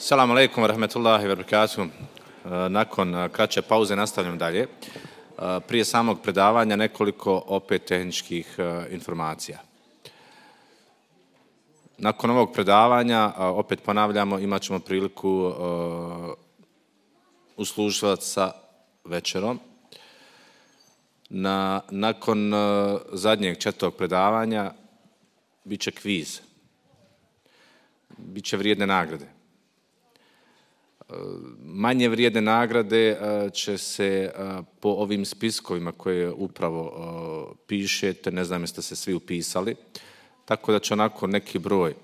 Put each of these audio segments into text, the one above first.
Salamu alaikum wa rahmetullahi wa barakatuh. Uh, nakon uh, kraće pauze nastavljam dalje. Uh, prije samog predavanja nekoliko opet tehničkih informacija. Nakon ovog predavanja, opet ponavljamo, imat ćemo priliku usluživati sa večerom. Na, nakon zadnjeg četvrtog predavanja bit će kviz. Biće vrijedne nagrade manje vrijedne nagrade e, će se e, po ovim spiskovima koje upravo e, pišete, ne znam jeste se svi upisali, tako da će onako neki broj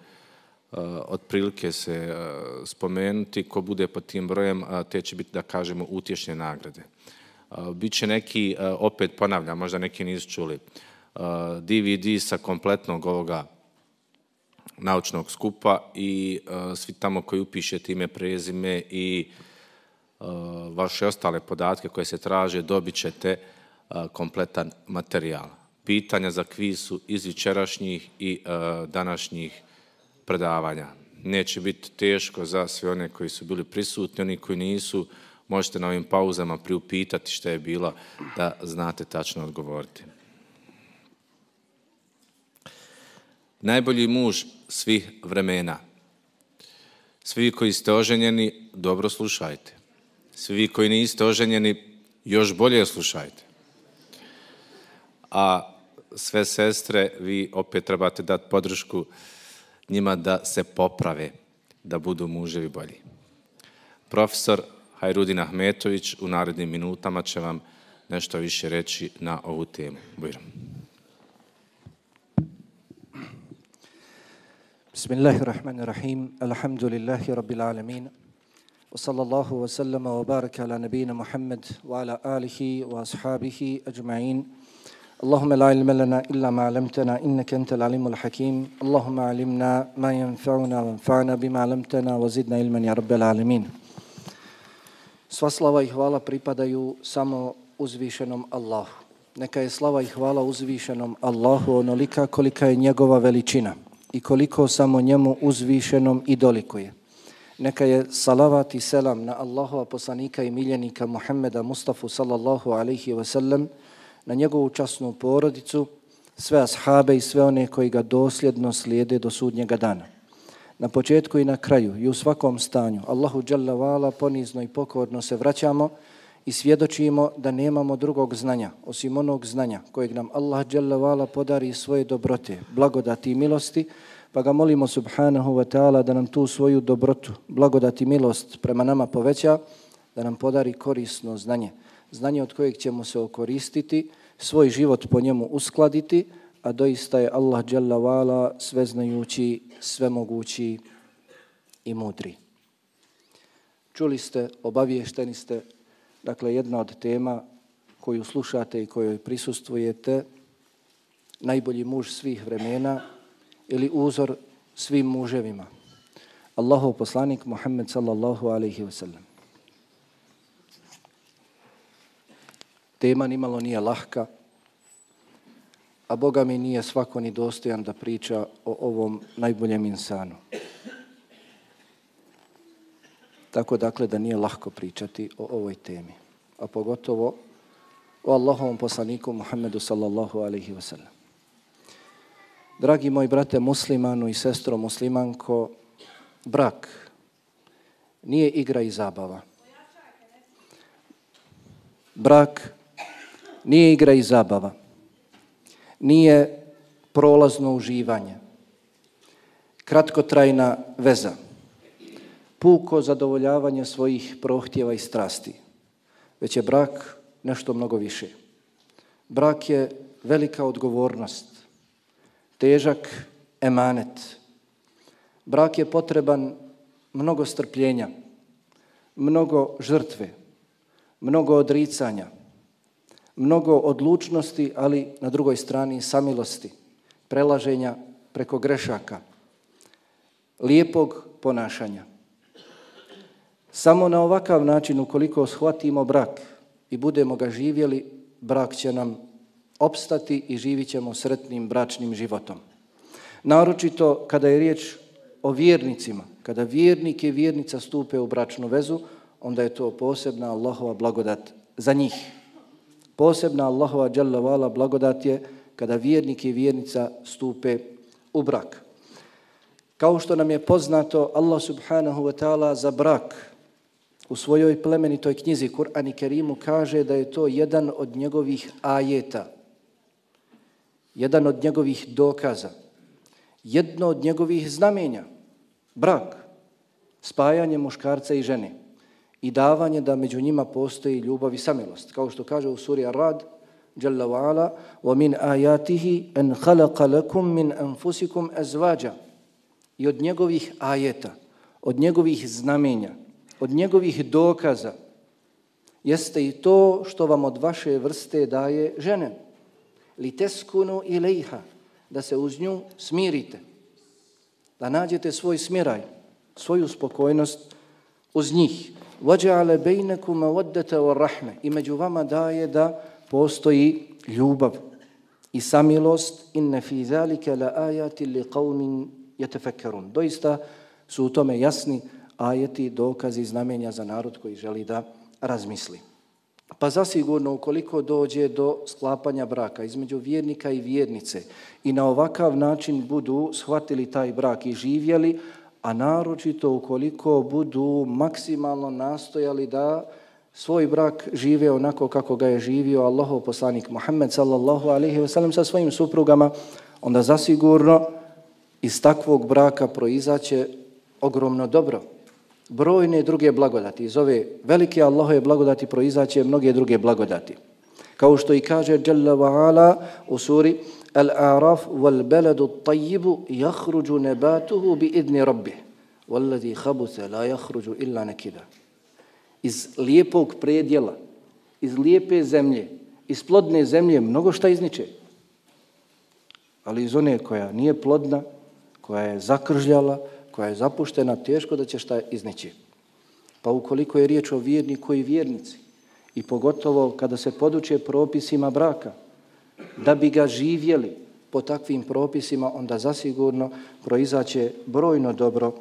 otprilike se spomenuti, ko bude po tim brojem, te će biti, da kažemo, utješne nagrade. Biće neki, opet ponavljam, možda neki nisu čuli, DVD sa kompletnog ovoga naučnog skupa i uh, svi tamo koji upišete ime, prezime i uh, vaše ostale podatke koje se traže, dobit ćete uh, kompletan materijal. Pitanja za kviz su iz večerašnjih i uh, današnjih predavanja. Neće biti teško za sve one koji su bili prisutni, oni koji nisu, možete na ovim pauzama priupitati što je bilo da znate tačno odgovoriti. Najbolji muž svih vremena. Svi koji ste oženjeni, dobro slušajte. Svi koji niste oženjeni, još bolje slušajte. A sve sestre, vi opet trebate dati podršku njima da se poprave, da budu muževi bolji. Profesor Hajrudin Ahmetović u narednim minutama će vam nešto više reći na ovu temu. Bujram. بسم الله الرحمن الرحيم الحمد لله رب العالمين وصلى الله وسلم وبارك على نبينا محمد وعلى آله وأصحابه أجمعين اللهم لا علم لنا إلا ما علمتنا إنك أنت العليم الحكيم اللهم علمنا ما ينفعنا وانفعنا بما علمتنا وزدنا علما يا رب العالمين Sva slava i hvala pripadaju samo uzvišenom Allahu. Neka je slava i hvala uzvišenom Allahu onolika kolika je njegova veličina i koliko samo njemu uzvišenom i dolikuje. Neka je salavat i selam na Allahova poslanika i miljenika Muhammeda Mustafa sallallahu alaihi wa sallam, na njegovu časnu porodicu, sve ashabe i sve one koji ga dosljedno slijede do sudnjega dana. Na početku i na kraju i u svakom stanju Allahu Jalla Vala ponizno i pokorno se vraćamo i svjedočimo da nemamo drugog znanja osim onog znanja kojeg nam Allah dželle podari svoje dobrote, blagodati i milosti, pa ga molimo subhanahu wa ta'ala da nam tu svoju dobrotu, blagodati i milost prema nama poveća, da nam podari korisno znanje, znanje od kojeg ćemo se okoristiti, svoj život po njemu uskladiti, a doista je Allah dželle Vala sveznajući, svemogući i mudri. Čuli ste, obavješteni ste, Dakle, jedna od tema koju slušate i kojoj prisustvujete, najbolji muž svih vremena ili uzor svim muževima. Allahov poslanik Muhammed sallallahu alaihi wa sallam. Tema nimalo nije lahka, a Boga mi nije svako ni dostojan da priča o ovom najboljem insanu. Tako dakle da nije lahko pričati o ovoj temi, a pogotovo o Allahovom poslaniku Muhammedu sallallahu alaihi wa sallam. Dragi moji brate muslimanu i sestro muslimanko, brak nije igra i zabava. Brak nije igra i zabava. Nije prolazno uživanje. Kratkotrajna veza puko zadovoljavanje svojih prohtjeva i strasti, već je brak nešto mnogo više. Brak je velika odgovornost, težak emanet. Brak je potreban mnogo strpljenja, mnogo žrtve, mnogo odricanja, mnogo odlučnosti, ali na drugoj strani samilosti, prelaženja preko grešaka, lijepog ponašanja. Samo na ovakav način, ukoliko shvatimo brak i budemo ga živjeli, brak će nam opstati i živit ćemo sretnim bračnim životom. Naročito kada je riječ o vjernicima, kada vjernik i vjernica stupe u bračnu vezu, onda je to posebna Allahova blagodat za njih. Posebna Allahova dželavala blagodat je kada vjernik i vjernica stupe u brak. Kao što nam je poznato, Allah subhanahu wa ta'ala za brak u svojoj plemenitoj knjizi Kur'an i Kerimu kaže da je to jedan od njegovih ajeta, jedan od njegovih dokaza, jedno od njegovih znamenja, brak, spajanje muškarca i žene i davanje da među njima postoji ljubav i samilost. Kao što kaže u suri Ar-Rad, Jalla wa ala, وَمِنْ آيَاتِهِ أَنْ خَلَقَ لَكُمْ مِنْ أَنْفُسِكُمْ أَزْوَاجًا I od njegovih ajeta, od njegovih znamenja, od njegovih dokaza jeste i to što vam od vaše vrste daje žene. Li teskunu ilaiha, da se uz nju smirite, da nađete svoj smiraj, svoju spokojnost uz njih. Vajale bejnekuma vodete o rahme i među vama daje da postoji ljubav i samilost inne fi zalike la ajati li qavmin jetefekerun. Doista su u tome jasni ajeti, dokazi, znamenja za narod koji želi da razmisli. Pa zasigurno ukoliko dođe do sklapanja braka između vjernika i vjernice i na ovakav način budu shvatili taj brak i živjeli, a naročito ukoliko budu maksimalno nastojali da svoj brak žive onako kako ga je živio Allahov poslanik Muhammed sallallahu alaihi ve sellem sa svojim suprugama, onda zasigurno iz takvog braka proizaće ogromno dobro brojne druge blagodati. Iz ove velike Allahove blagodati proizaće mnoge druge blagodati. Kao što i kaže Jalla wa ala u suri Al-A'raf wal baladu tajibu jahruđu nebatuhu bi idni rabbi. walladhi habuse la jahruđu illa nekida. Iz lijepog predjela, iz lijepe zemlje, iz plodne zemlje mnogo šta izniče. Ali iz one koja nije plodna, koja je zakržljala, koja je zapuštena, teško da će šta izneći. Pa ukoliko je riječ o vjerniku i vjernici, i pogotovo kada se poduče propisima braka, da bi ga živjeli po takvim propisima, onda zasigurno proizaće brojno dobro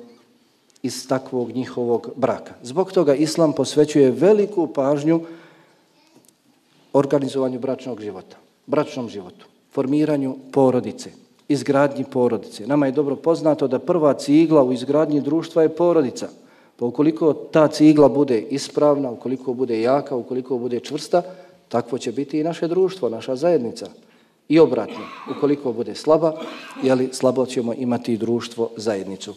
iz takvog njihovog braka. Zbog toga Islam posvećuje veliku pažnju organizovanju bračnog života, bračnom životu, formiranju porodice, izgradnji porodice. Nama je dobro poznato da prva cigla u izgradnji društva je porodica. Pa ukoliko ta cigla bude ispravna, ukoliko bude jaka, ukoliko bude čvrsta, takvo će biti i naše društvo, naša zajednica. I obratno, ukoliko bude slaba, jeli, slabo ćemo imati i društvo, zajednicu.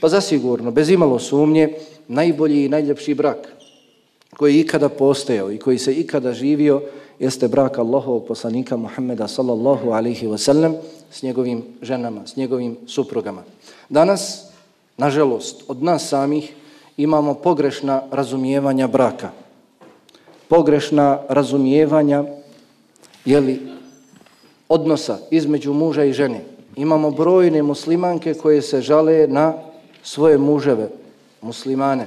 Pa zasigurno, bez imalo sumnje, najbolji i najljepši brak koji je ikada postojao i koji se ikada živio, jeste brak Allahov poslanika Muhammeda sallallahu alaihi wa sallam s njegovim ženama, s njegovim suprugama. Danas, nažalost, od nas samih imamo pogrešna razumijevanja braka. Pogrešna razumijevanja jeli, odnosa između muža i žene. Imamo brojne muslimanke koje se žale na svoje muževe, muslimane,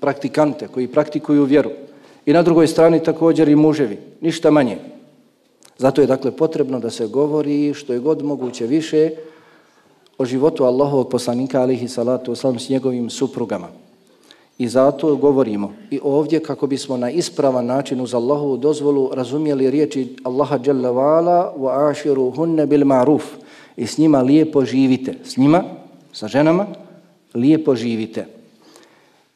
praktikante koji praktikuju vjeru. I na drugoj strani također i muževi, ništa manje. Zato je dakle potrebno da se govori što je god moguće više o životu Allahovog poslanika alihi salatu oslam s njegovim suprugama. I zato govorimo i ovdje kako bismo na ispravan način uz Allahovu dozvolu razumijeli riječi Allaha jalla Vala wa aširu hunne bil ma'ruf i s njima lijepo živite. S njima, sa ženama, lijepo živite.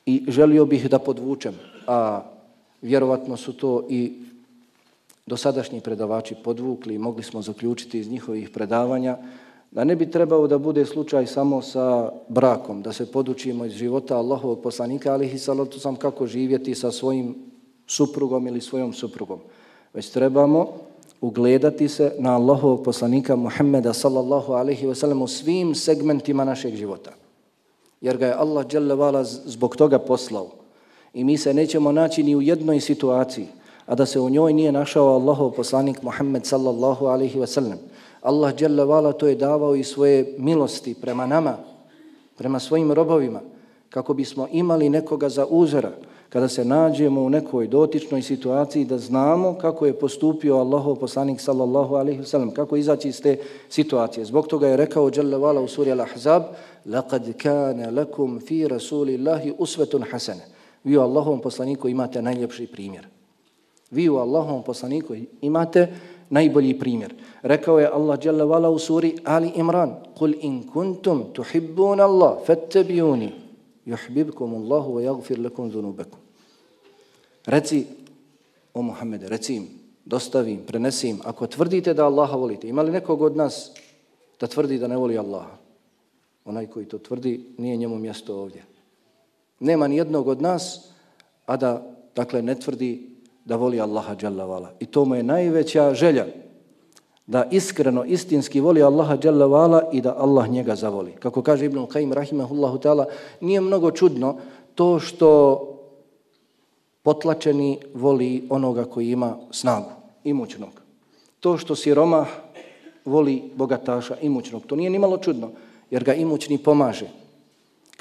I želio bih da podvučem, a vjerovatno su to i dosadašnji predavači podvukli i mogli smo zaključiti iz njihovih predavanja, da ne bi trebao da bude slučaj samo sa brakom, da se podučimo iz života Allahovog poslanika, ali i salatu sam kako živjeti sa svojim suprugom ili svojom suprugom. Već trebamo ugledati se na Allahovog poslanika Muhammeda sallallahu alaihi ve sellem u svim segmentima našeg života. Jer ga je Allah zbog toga poslao. I mi se nećemo naći ni u jednoj situaciji, a da se u njoj nije našao Allahov poslanik Muhammed sallallahu alaihi wa sallam. Allah dželle to je davao i svoje milosti prema nama, prema svojim robovima, kako bismo imali nekoga za uzora kada se nađemo u nekoj dotičnoj situaciji da znamo kako je postupio Allahov poslanik sallallahu alejhi ve sellem kako izaći iz te situacije zbog toga je rekao dželle vala u suri al-ahzab laqad kana lakum fi rasulillahi uswatun hasana Vi u Allahovom poslaniku imate najljepši primjer. Vi u Allahovom poslaniku imate najbolji primjer. Rekao je Allah dželle vala u suri Ali Imran: "Kul in kuntum tuhibbun Allah fattabi'uni yuhibbukum Allah wa yaghfir lakum dhunubakum." Reci o Muhammedu, reci im, dostavim, prenesim, ako tvrdite da Allaha volite, ima li nekog od nas da tvrdi da ne voli Allaha? Onaj koji to tvrdi, nije njemu mjesto ovdje. Nema ni jednog od nas, a da, dakle, ne tvrdi da voli Allaha dželavala. Vala. I to mu je najveća želja, da iskreno, istinski voli Allaha dželavala Vala i da Allah njega zavoli. Kako kaže Ibn Qaim, rahimahullahu ta'ala, nije mnogo čudno to što potlačeni voli onoga koji ima snagu, imućnog. To što siroma voli bogataša, imućnog, to nije ni malo čudno, jer ga imućni pomaže.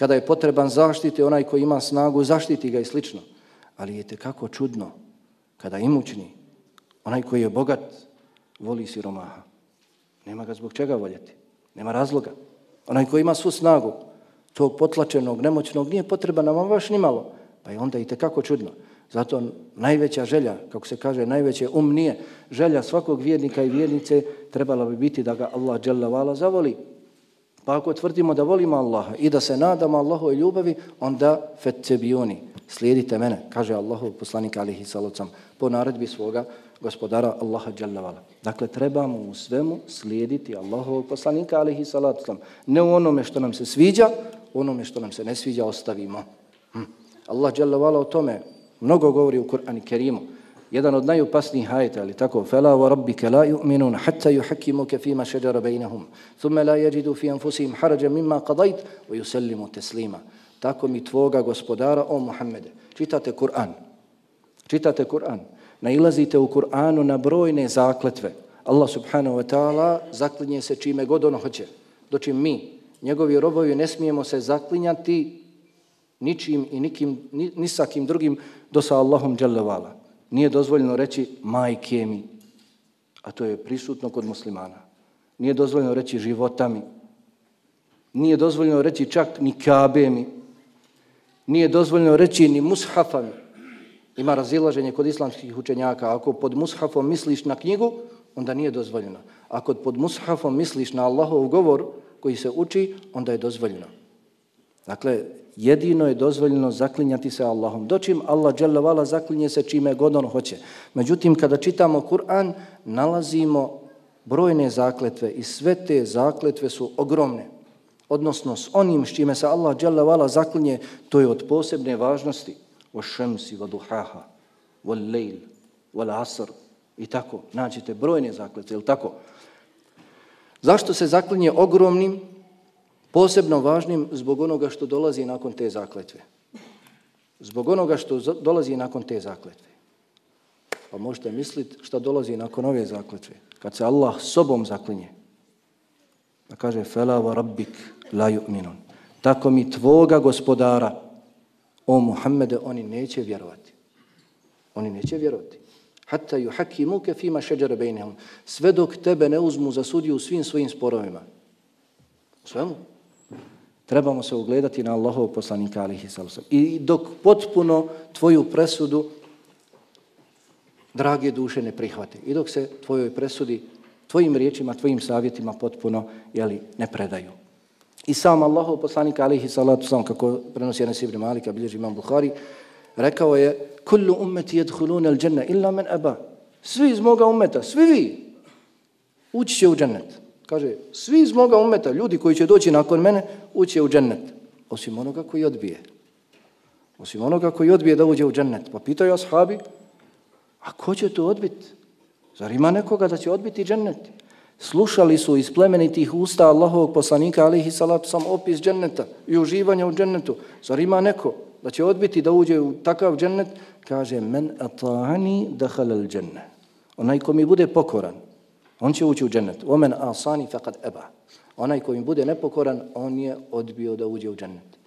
Kada je potreban zaštite, onaj koji ima snagu, zaštiti ga i slično. Ali je kako čudno kada imućni, onaj koji je bogat, voli siromaha. Nema ga zbog čega voljeti. Nema razloga. Onaj koji ima svu snagu, tog potlačenog, nemoćnog, nije potreban nam baš ni malo. Pa je onda i kako čudno. Zato najveća želja, kako se kaže, najveće um nije želja svakog vjernika i vjernice trebala bi biti da ga Allah dželle vala zavoli. Pa ako tvrdimo da volimo Allaha i da se nadamo Allahove ljubavi, onda fettebiuni, slijedite mene, kaže Allahov poslanik alihi salocam, po naredbi svoga gospodara Allaha dželavala. Dakle, trebamo u svemu slijediti Allahovog poslanika alihi salocam. Ne u onome što nam se sviđa, u onome što nam se ne sviđa ostavimo. Hm. Allah dželavala o tome mnogo govori u Kur'anu Kerimu Jedan od najopasnijih ajeta, ali tako, فَلَا وَرَبِّكَ لَا يُؤْمِنُونَ حَتَّى يُحَكِّمُكَ فِي مَا شَجَرَ بَيْنَهُمْ ثُمَّ لَا يَجِدُوا فِي أَنفُسِهِمْ حَرَجًا مِمَّا قَضَيْتَ وَيُسَلِّمُوا تَسْلِيمًا Tako mi tvoga gospodara, o Muhammede. Čitate Kur'an. Čitate Kur'an. Nailazite u Kur'anu na brojne zakletve. Allah subhanahu wa ta'ala zaklinje se čime god ono hoće. Dočim mi, njegovi robovi, ne smijemo se zaklinjati ničim i nikim, ni, ni sa kim drugim do sa Allahom dželevala. Nije dozvoljeno reći majke mi, a to je prisutno kod muslimana. Nije dozvoljeno reći životami. Nije dozvoljeno reći čak ni kabe mi. Nije dozvoljeno reći ni mushafami. Ima razilaženje kod islamskih učenjaka. Ako pod mushafom misliš na knjigu, onda nije dozvoljeno. Ako pod mushafom misliš na Allahov govor koji se uči, onda je dozvoljeno. Dakle, jedino je dozvoljeno zaklinjati se Allahom. Dočim Allah dželavala zaklinje se čime god on hoće. Međutim, kada čitamo Kur'an, nalazimo brojne zakletve i sve te zakletve su ogromne. Odnosno, s onim s čime se Allah dželavala zaklinje, to je od posebne važnosti. O šemsi, o duhaha, o lejl, o asr i tako. Nađete brojne zakletve, ili tako? Zašto se zaklinje ogromnim? Posebno važnim zbog onoga što dolazi nakon te zakletve. Zbog onoga što dolazi nakon te zakletve. Pa možete misliti šta dolazi nakon ove zakletve. Kad se Allah sobom zaklinje. Pa kaže, Fela wa rabbik la yu'minun. Tako mi tvoga gospodara, o Muhammede, oni neće vjerovati. Oni neće vjerovati. Hatta ju hakimuke fima šeđere bejnehum. Sve dok tebe ne uzmu za sudiju svim svojim sporovima. Svemu trebamo se ugledati na Allahov poslanika alihi sallam. I dok potpuno tvoju presudu drage duše ne prihvate. I dok se tvojoj presudi, tvojim riječima, tvojim savjetima potpuno jeli, ne predaju. I sam Allahov poslanik alihi salatu sam, kako prenosi Anas ibn Malika, bilježi imam Bukhari, rekao je, kullu ummeti jedhulune al dženna illa men eba. Svi iz moga ummeta, svi vi, ući će u džennet. Kaže, svi iz moga umeta, ljudi koji će doći nakon mene, uće u džennet. Osim onoga koji odbije. Osim onoga koji odbije da uđe u džennet. Pa pitaju ashabi, a ko će to odbiti? Zar ima nekoga da će odbiti džennet? Slušali su iz plemenitih usta Allahovog poslanika, alihi salatu sam, opis dženneta i uživanja u džennetu. Zar ima neko da će odbiti da uđe u takav džennet? Kaže, men atahani dahalal dženne. Onaj ko mi bude pokoran, On će ući u džennet. Omen asani faqad eba. Onaj koji bude nepokoran, on je odbio da uđe u džennet.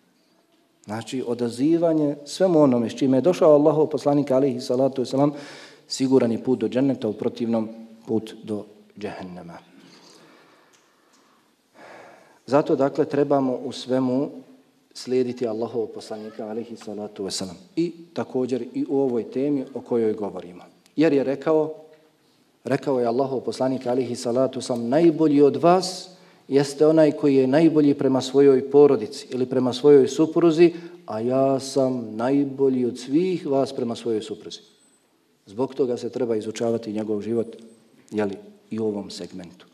Znači, odazivanje svemu onome s čime je došao Allahov poslanik alihi salatu wasalam, siguran je put do dženneta, u protivnom put do džehennema. Zato, dakle, trebamo u svemu slijediti Allahov poslanika alihi salatu wasalam. I također i u ovoj temi o kojoj govorimo. Jer je rekao, rekao je Allahov poslanik alihi salatu sam najbolji od vas jeste onaj koji je najbolji prema svojoj porodici ili prema svojoj supruzi, a ja sam najbolji od svih vas prema svojoj supruzi. Zbog toga se treba izučavati njegov život jeli, i u ovom segmentu.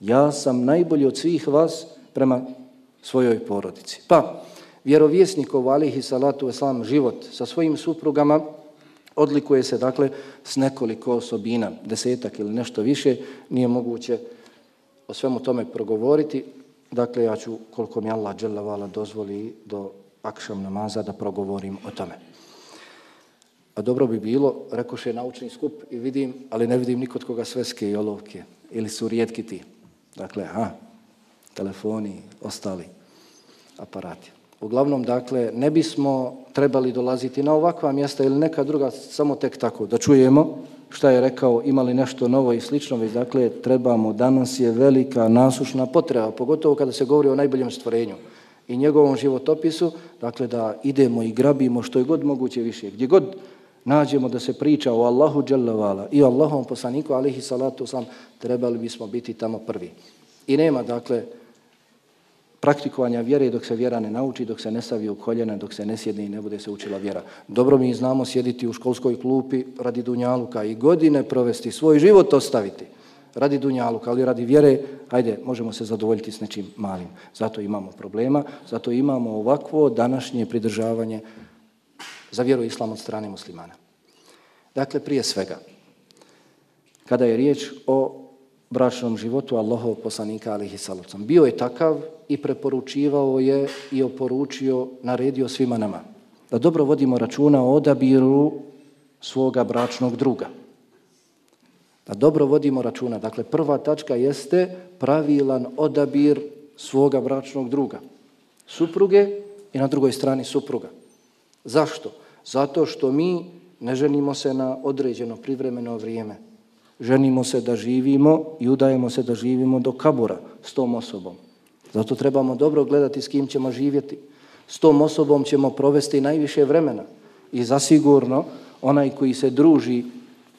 Ja sam najbolji od svih vas prema svojoj porodici. Pa, vjerovjesnikov alihi salatu veslam život sa svojim suprugama odlikuje se dakle s nekoliko osobina, desetak ili nešto više, nije moguće o svemu tome progovoriti. Dakle, ja ću, koliko mi Allah dželavala dozvoli do akšam namaza da progovorim o tome. A dobro bi bilo, rekoše naučni skup i vidim, ali ne vidim nikod koga sveske i olovke. Ili su rijetki ti. Dakle, ha, telefoni, ostali aparati. Uglavnom, dakle, ne bismo trebali dolaziti na ovakva mjesta ili neka druga, samo tek tako, da čujemo šta je rekao, imali nešto novo i slično, već dakle, trebamo, danas je velika nasušna potreba, pogotovo kada se govori o najboljem stvorenju i njegovom životopisu, dakle, da idemo i grabimo što je god moguće više. Gdje god nađemo da se priča o Allahu dželavala i Allahom poslaniku, alihi salatu sam, trebali bismo biti tamo prvi. I nema, dakle, praktikovanja vjere dok se vjera ne nauči, dok se ne stavi u koljena, dok se ne sjedne i ne bude se učila vjera. Dobro mi znamo sjediti u školskoj klupi radi Dunjaluka i godine provesti, svoj život ostaviti radi Dunjaluka, ali radi vjere, hajde, možemo se zadovoljiti s nečim malim. Zato imamo problema, zato imamo ovakvo današnje pridržavanje za vjeru islam od strane muslimana. Dakle, prije svega, kada je riječ o bračnom životu Allahov poslanika alihi salucom. Bio je takav i preporučivao je i oporučio, naredio svima nama. Da dobro vodimo računa o odabiru svoga bračnog druga. Da dobro vodimo računa. Dakle, prva tačka jeste pravilan odabir svoga bračnog druga. Supruge i na drugoj strani supruga. Zašto? Zato što mi ne ženimo se na određeno privremeno vrijeme ženimo se da živimo i udajemo se da živimo do kabura s tom osobom. Zato trebamo dobro gledati s kim ćemo živjeti. S tom osobom ćemo provesti najviše vremena. I zasigurno, onaj koji se druži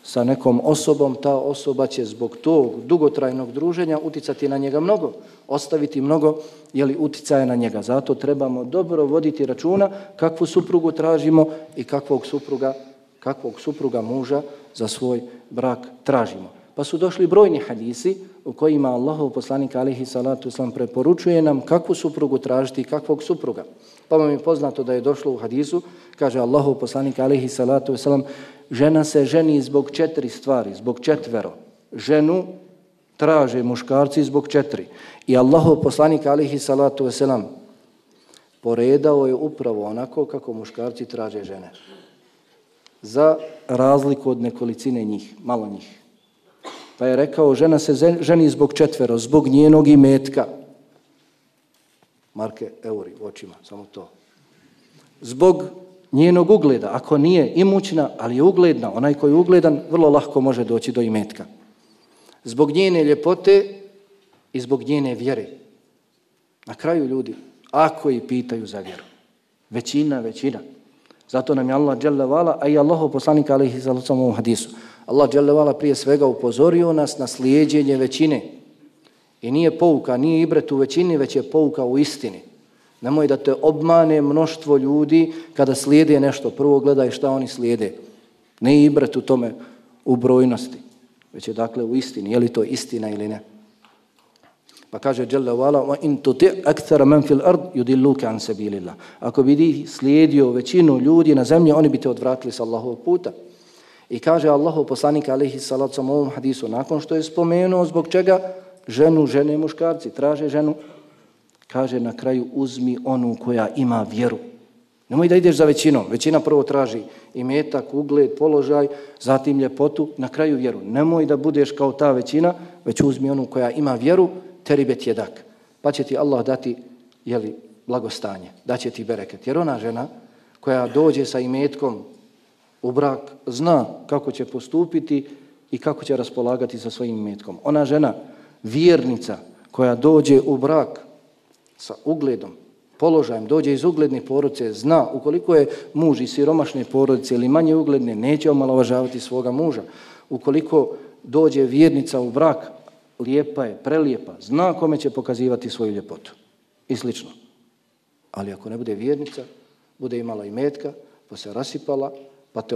sa nekom osobom, ta osoba će zbog tog dugotrajnog druženja uticati na njega mnogo, ostaviti mnogo jeli, uticaje na njega. Zato trebamo dobro voditi računa kakvu suprugu tražimo i kakvog supruga, kakvog supruga muža za svoj brak tražimo. Pa su došli brojni hadisi u kojima Allahov poslanik alihi salatu islam preporučuje nam kakvu suprugu tražiti i kakvog supruga. Pa vam je poznato da je došlo u hadisu, kaže Allahov poslanik alihi salatu islam, žena se ženi zbog četiri stvari, zbog četvero. Ženu traže muškarci zbog četiri. I Allahov poslanik alihi salatu islam poredao je upravo onako kako muškarci traže žene za razliku od nekolicine njih, malo njih. Pa je rekao, žena se ženi zbog četvero, zbog njenog imetka. Marke, euri, očima, samo to. Zbog njenog ugleda, ako nije imućna, ali je ugledna, onaj koji je ugledan, vrlo lahko može doći do imetka. Zbog njene ljepote i zbog njene vjere. Na kraju ljudi, ako i pitaju za vjeru, većina, većina, Zato nam je Allah dželle vala, a i Allahov poslanik alejhi salatu u hadisu. Allah dželle vala prije svega upozorio nas na slijedeње većine. I nije pouka, nije ibret u većini, već je pouka u istini. Nemoj da te obmane mnoštvo ljudi kada slijede nešto. Prvo gledaj šta oni slijede. Ne ibret u tome u brojnosti, već je dakle u istini. Je li to istina ili ne? Pa kaže Jalla wala wa in tuti akthara man fil ard yudilluka an sabilillah. Ako bi slijedio većinu ljudi na zemlji, oni bi te odvratili sa Allahovog puta. I kaže Allahov poslanik alejhi salatu u ovom hadisu nakon što je spomenuo zbog čega ženu, žene muškarci traže ženu, kaže na kraju uzmi onu koja ima vjeru. Nemoj da ideš za većinom. Većina prvo traži imetak, ugled, položaj, zatim ljepotu, na kraju vjeru. Nemoj da budeš kao ta većina, već uzmi onu koja ima vjeru, teribet jedak. Pa će ti Allah dati jeli, blagostanje, da će ti bereket. Jer ona žena koja dođe sa imetkom u brak zna kako će postupiti i kako će raspolagati sa svojim imetkom. Ona žena, vjernica koja dođe u brak sa ugledom, položajem, dođe iz ugledne porodice, zna ukoliko je muž iz siromašne porodice ili manje ugledne, neće omalovažavati svoga muža. Ukoliko dođe vjernica u brak, lijepa je, prelijepa, zna kome će pokazivati svoju ljepotu i slično. Ali ako ne bude vjernica, bude imala i metka, pa se rasipala, pa te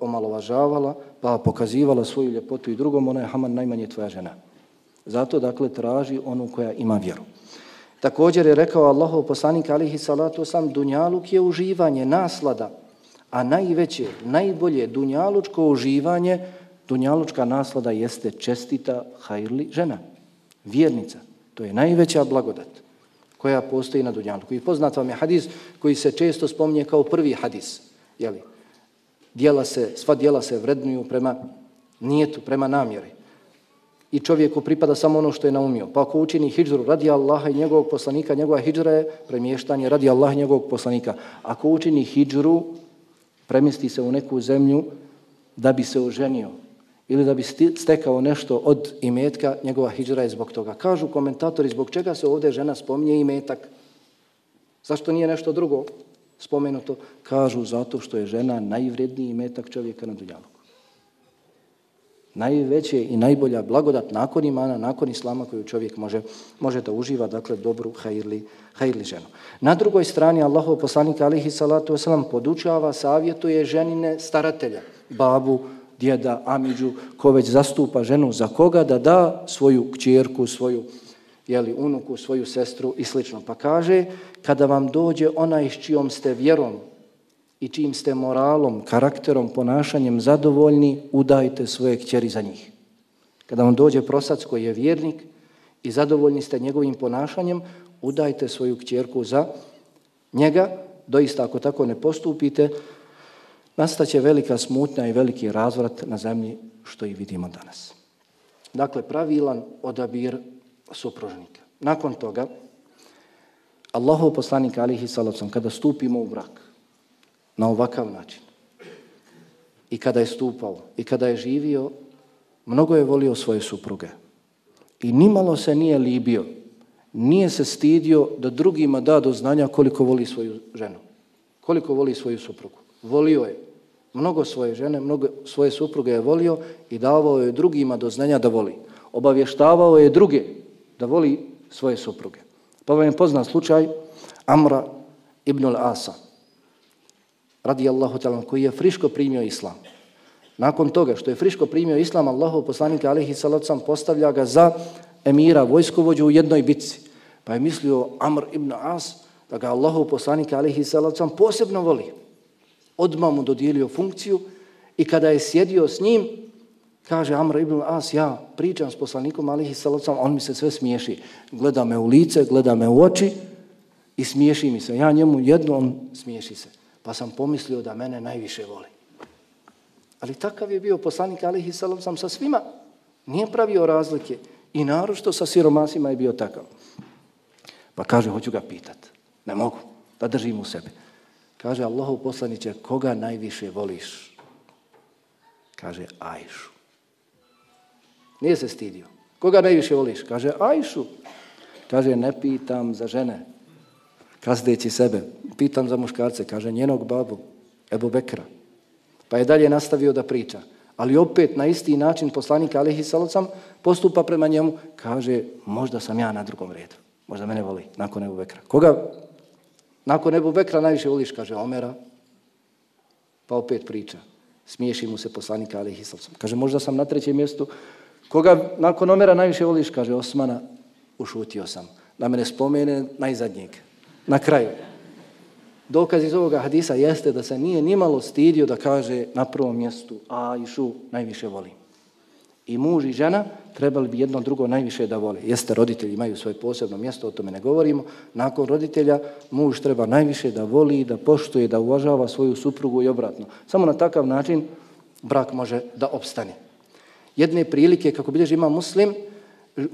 omalovažavala, pa pokazivala svoju ljepotu i drugom, ona je Haman najmanje tvoja žena. Zato, dakle, traži onu koja ima vjeru. Također je rekao Allahov poslanik alihi salatu sam, dunjaluk je uživanje, naslada, a najveće, najbolje dunjalučko uživanje, dunjalučka naslada jeste čestita hajrli žena, vjernica. To je najveća blagodat koja postoji na dunjaluku. I poznat vam je hadis koji se često spominje kao prvi hadis. Jeli? Dijela se, sva dijela se vrednuju prema nijetu, prema namjeri i čovjeku pripada samo ono što je naumio. Pa ako učini hijđru radi Allaha i njegovog poslanika, njegova hijđra je premještanje radi Allaha i njegovog poslanika. Ako učini hijđru, premisti se u neku zemlju da bi se oženio ili da bi stekao nešto od imetka, njegova hijđra je zbog toga. Kažu komentatori zbog čega se ovdje žena spominje imetak. Zašto nije nešto drugo spomenuto? Kažu zato što je žena najvredniji imetak čovjeka na dunjaluku. najveće i najbolja blagodat nakon imana, nakon islama koju čovjek može, može da uživa, dakle, dobru hajirli, hajirli ženu. Na drugoj strani Allahov poslanik alihi salatu wasalam podučava, savjetuje ženine staratelja, babu, djeda, amiđu, ko već zastupa ženu za koga da da svoju kćerku, svoju jeli, unuku, svoju sestru i slično. Pa kaže, kada vam dođe ona s čijom ste vjerom i čijim ste moralom, karakterom, ponašanjem zadovoljni, udajte svoje kćeri za njih. Kada vam dođe prosac koji je vjernik i zadovoljni ste njegovim ponašanjem, udajte svoju kćerku za njega. Doista, ako tako ne postupite, nastaće velika smutnja i veliki razvrat na zemlji, što i vidimo danas. Dakle, pravilan odabir supružnika. Nakon toga, Allahov poslanik alihi salacom, kada stupimo u brak, na ovakav način. I kada je stupao, i kada je živio, mnogo je volio svoje supruge. I nimalo se nije libio, nije se stidio da drugima da do znanja koliko voli svoju ženu. Koliko voli svoju suprugu. Volio je mnogo svoje žene, mnogo svoje supruge je volio i davao je drugima do znanja da voli. Obavještavao je druge da voli svoje supruge. Pa vam je poznan slučaj Amra ibn al-Asa radijallahu ta'ala, koji je friško primio islam. Nakon toga što je friško primio islam, Allahov poslanik alihi salacom postavlja ga za emira, vojskovođu u jednoj bitci. Pa je mislio Amr ibn As da ga Allahov poslanik alihi salacom posebno voli. Odmah mu dodijelio funkciju i kada je sjedio s njim, kaže Amr ibn As, ja pričam s poslanikom alihi salacom, on mi se sve smiješi. Gleda me u lice, gleda me u oči i smiješi mi se. Ja njemu jedno, on smiješi se pa sam pomislio da mene najviše voli. Ali takav je bio poslanik alihi salam sam sa svima. Nije pravio razlike. I narošto sa siromasima je bio takav. Pa kaže, hoću ga pitat. Ne mogu, da držim u sebi. Kaže, Allahov poslaniće, koga najviše voliš? Kaže, Ajšu. Nije se stidio. Koga najviše voliš? Kaže, Ajšu. Kaže, ne pitam za žene, kazdeći sebe. Pitam za muškarce, kaže njenog babu, Ebu Bekra. Pa je dalje nastavio da priča. Ali opet na isti način poslanik Alihi Salocam postupa prema njemu, kaže, možda sam ja na drugom redu. Možda mene voli, nakon Ebu Bekra. Koga? Nakon Ebu Bekra najviše voliš, kaže Omera. Pa opet priča. Smiješi mu se poslanik Alihi Salocam. Kaže, možda sam na trećem mjestu. Koga nakon Omera najviše voliš, kaže Osmana. Ušutio sam. Da me ne spomene najzadnjeg na kraju. Dokaz iz ovoga hadisa jeste da se nije nimalo stidio da kaže na prvom mjestu a išu najviše volim. I muž i žena trebali bi jedno drugo najviše da vole. Jeste, roditelji imaju svoje posebno mjesto, o tome ne govorimo. Nakon roditelja muž treba najviše da voli, da poštuje, da uvažava svoju suprugu i obratno. Samo na takav način brak može da opstane. Jedne prilike, kako bilježi ima muslim,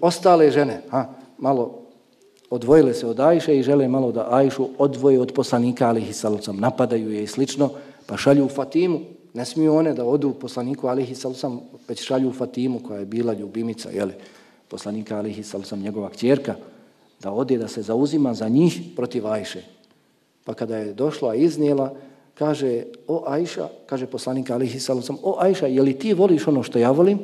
ostale žene, ha, malo odvojile se od Ajše i žele malo da Ajšu odvoje od poslanika, alihi salacom, napadaju je i slično, pa šalju Fatimu. Ne smiju one da odu poslaniku, alihi salusam, već šalju u Fatimu, koja je bila ljubimica, jeli, poslanika, alihi salusam, njegova kćerka, da ode da se zauzima za njih protiv Ajše. Pa kada je došla i iznijela, kaže, o Ajša, kaže poslanika, alihi salusam, o Ajša, je li ti voliš ono što ja volim?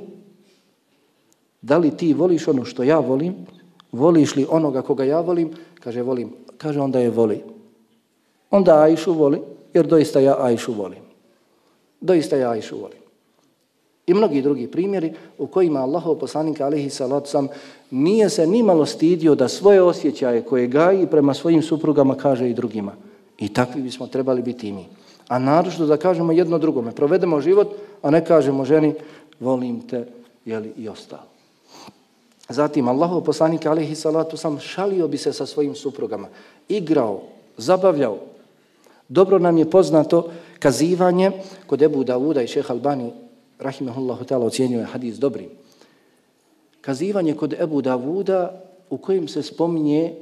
Da li ti voliš ono što ja volim? Voliš li onoga koga ja volim? Kaže, volim. Kaže, onda je voli. Onda Ajšu voli, jer doista ja Ajšu volim. Doista ja Ajšu volim. I mnogi drugi primjeri u kojima Allahov poslanik alihi salatu sam nije se nimalo stidio da svoje osjećaje koje gaji prema svojim suprugama kaže i drugima. I takvi bismo trebali biti i mi. A naročno da kažemo jedno drugome. Provedemo život, a ne kažemo ženi volim te, jeli i ostalo. Zatim, Allahov poslanik alihi salatu sam šalio bi se sa svojim suprugama. Igrao, zabavljao. Dobro nam je poznato kazivanje kod Ebu Davuda i šeha Albani, rahimahullahu ta'ala, ocjenjuje hadis dobri. Kazivanje kod Ebu Davuda u kojem se spominje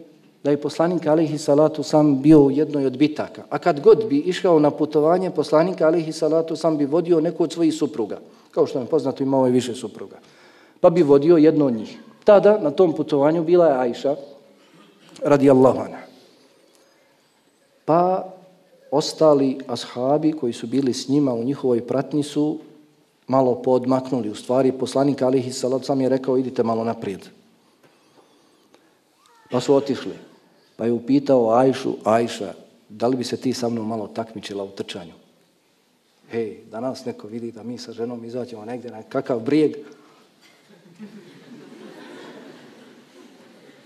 da je poslanik alihi salatu sam bio u jednoj od bitaka. A kad god bi išao na putovanje, poslanik alihi salatu sam bi vodio neku od svojih supruga. Kao što je poznato, imao je više supruga. Pa bi vodio jedno od njih. Tada na tom putovanju bila je Ajša radijallahu anha. Pa ostali ashabi koji su bili s njima u njihovoj pratni su malo podmaknuli. U stvari poslanik alihi salat sam je rekao idite malo naprijed. Pa su otišli. Pa je upitao Ajšu, Ajša, da li bi se ti sa mnom malo takmičila u trčanju? Hej, danas neko vidi da mi sa ženom izađemo negdje na kakav brijeg,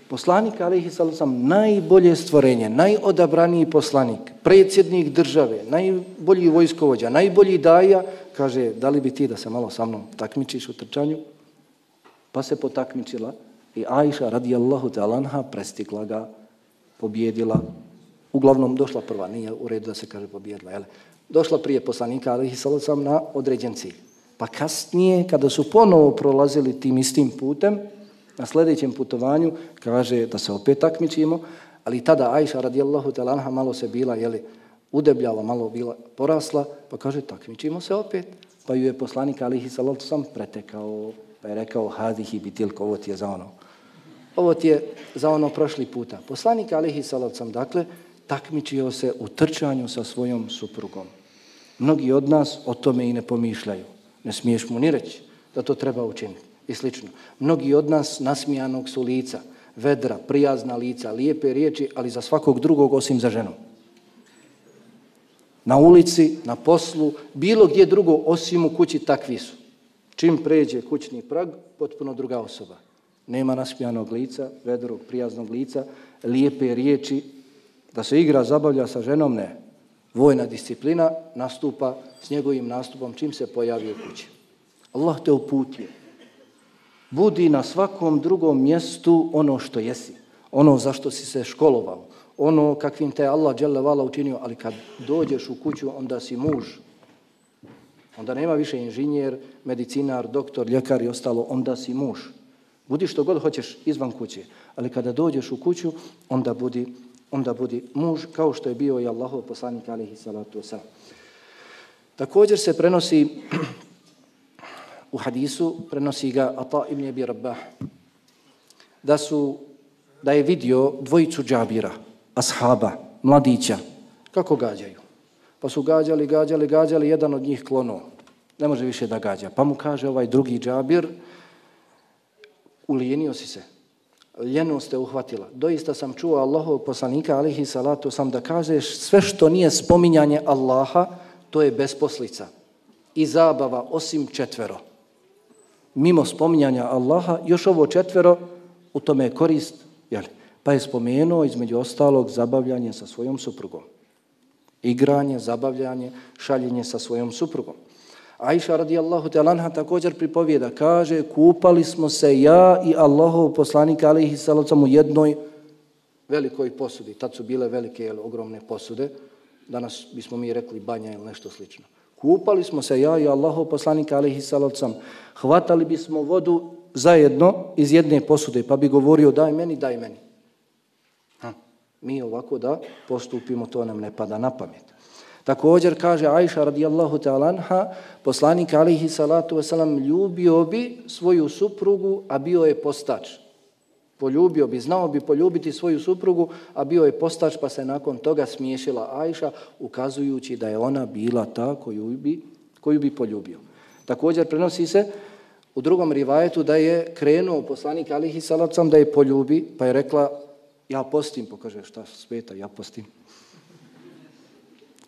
Poslanik, alihi salam, najbolje stvorenje, najodabraniji poslanik, predsjednik države, najbolji vojskovođa, najbolji daja, kaže, da li bi ti da se malo sa mnom takmičiš u trčanju? Pa se potakmičila i Aisha radijallahu talanha prestigla ga, pobjedila, uglavnom došla prva, nije u redu da se kaže pobjedila, jel? došla prije poslanika, alihi salam, na određen cilj. Pa kasnije, kada su ponovo prolazili tim istim putem, na sljedećem putovanju kaže da se opet takmičimo, ali tada Ajša radijallahu talanha malo se bila, jeli, udebljala, malo bila porasla, pa kaže takmičimo se opet. Pa ju je poslanik alihi salatu sam pretekao, pa je rekao hadihi bitilko, ovo ti je za ono. Ovo ti je za ono prošli puta. Poslanik alihi salatu sam, dakle, takmičio se u trčanju sa svojom suprugom. Mnogi od nas o tome i ne pomišljaju. Ne smiješ mu ni reći da to treba učiniti i slično. Mnogi od nas nasmijanog su lica, vedra, prijazna lica, lijepe riječi, ali za svakog drugog osim za ženu. Na ulici, na poslu, bilo gdje drugo osim u kući takvi su. Čim pređe kućni prag, potpuno druga osoba. Nema nasmijanog lica, vedrog, prijaznog lica, lijepe riječi, da se igra, zabavlja sa ženom, ne. Vojna disciplina nastupa s njegovim nastupom čim se pojavi u kući. Allah te uputio budi na svakom drugom mjestu ono što jesi, ono zašto si se školovao, ono kakvim te Allah dželle učinio, ali kad dođeš u kuću, onda si muž. Onda nema više inženjer, medicinar, doktor, ljekar i ostalo, onda si muž. Budi što god hoćeš izvan kuće, ali kada dođeš u kuću, onda budi, onda budi muž, kao što je bio i Allahov poslanik, alihi salatu wasalam. Također se prenosi u hadisu prenosi ga Ata ibn Abi Rabbah da su da je vidio dvojicu džabira, ashaba, mladića, kako gađaju. Pa su gađali, gađali, gađali, jedan od njih klonuo. Ne može više da gađa. Pa mu kaže ovaj drugi džabir, ulijenio si se, ljeno ste uhvatila. Doista sam čuo Allahov poslanika, alihi salatu, sam da kažeš sve što nije spominjanje Allaha, to je besposlica i zabava osim četvero mimo spominjanja Allaha, još ovo četvero, u tome je korist, jeli? pa je spomenuo između ostalog zabavljanje sa svojom suprugom. Igranje, zabavljanje, šaljenje sa svojom suprugom. Aisha radijallahu talanha također pripovjeda, kaže, kupali smo se ja i Allahov poslanik alihi salacom u jednoj velikoj posudi. Tad su bile velike, jel, ogromne posude. Danas bismo mi rekli banja ili nešto slično. Kupali smo se ja i Allahov poslanik alihi salacom. Hvatali bismo vodu zajedno iz jedne posude, pa bi govorio daj meni, daj meni. Ha. mi ovako da postupimo, to nam ne pada na pamet. Također kaže Ajša radijallahu ta'ala anha, poslanik alihi salatu wasalam ljubio bi svoju suprugu, a bio je postač. Poljubio bi, znao bi poljubiti svoju suprugu, a bio je postač, pa se nakon toga smiješila Ajša, ukazujući da je ona bila ta koju bi, koju bi poljubio. Također prenosi se u drugom rivajetu da je krenuo poslanik alihi Salacom da je poljubi, pa je rekla, ja postim, pokaže šta smeta, ja postim.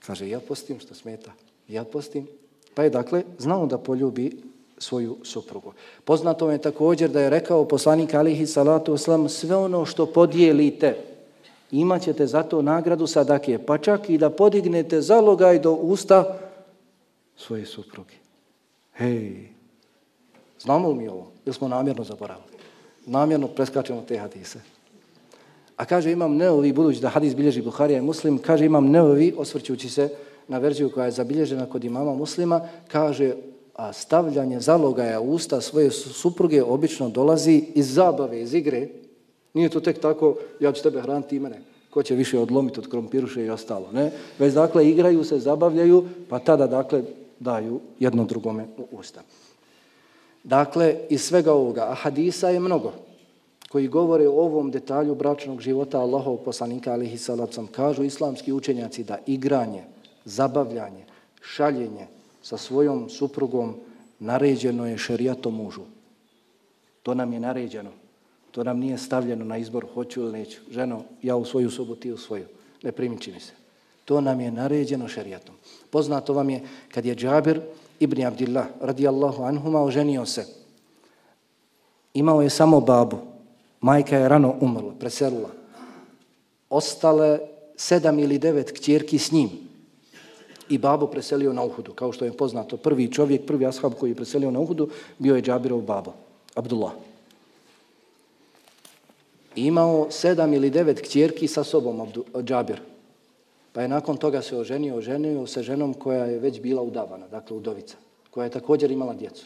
Kaže, ja postim što smeta, ja postim. Pa je dakle znao da poljubi svoju suprugu. Poznato je također da je rekao poslanik alihi salatu oslam, sve ono što podijelite, imat ćete za to nagradu sadake, pa čak i da podignete zalogaj do usta svoje supruge. Hej, znamo li mi ovo? Ili smo namjerno zaboravili? Namjerno preskačemo te hadise. A kaže imam neovi, budući da hadis bilježi Buharija i Muslim, kaže imam neovi, osvrćući se na verziju koja je zabilježena kod imama Muslima, kaže a stavljanje zalogaja u usta svoje supruge obično dolazi iz zabave, iz igre. Nije to tek tako, ja ću tebe hraniti i mene. Ko će više odlomiti od krompiruše i ostalo. Ne? Već dakle igraju se, zabavljaju, pa tada dakle daju jedno drugome u usta. Dakle, iz svega ovoga, a hadisa je mnogo koji govore o ovom detalju bračnog života Allahov poslanika alihi salacom, kažu islamski učenjaci da igranje, zabavljanje, šaljenje sa svojom suprugom naređeno je šerijatom mužu. To nam je naređeno. To nam nije stavljeno na izbor hoću ili neću. Ženo, ja u svoju sobu, ti u svoju. Ne primiči mi se. To nam je naređeno šerijatom. Poznato vam je kad je Džabir ibn Abdillah radijallahu anhuma oženio se. Imao je samo babu. Majka je rano umrla, preselila. Ostale sedam ili devet kćerki s njim. I babo preselio na Uhudu. Kao što je poznato, prvi čovjek, prvi ashab koji je preselio na Uhudu, bio je Džabirov babo, Abdullah. I imao sedam ili devet kćerki sa sobom, Abdu, Džabir. Pa je nakon toga se oženio, oženio se ženom koja je već bila udavana, dakle udovica, koja je također imala djecu.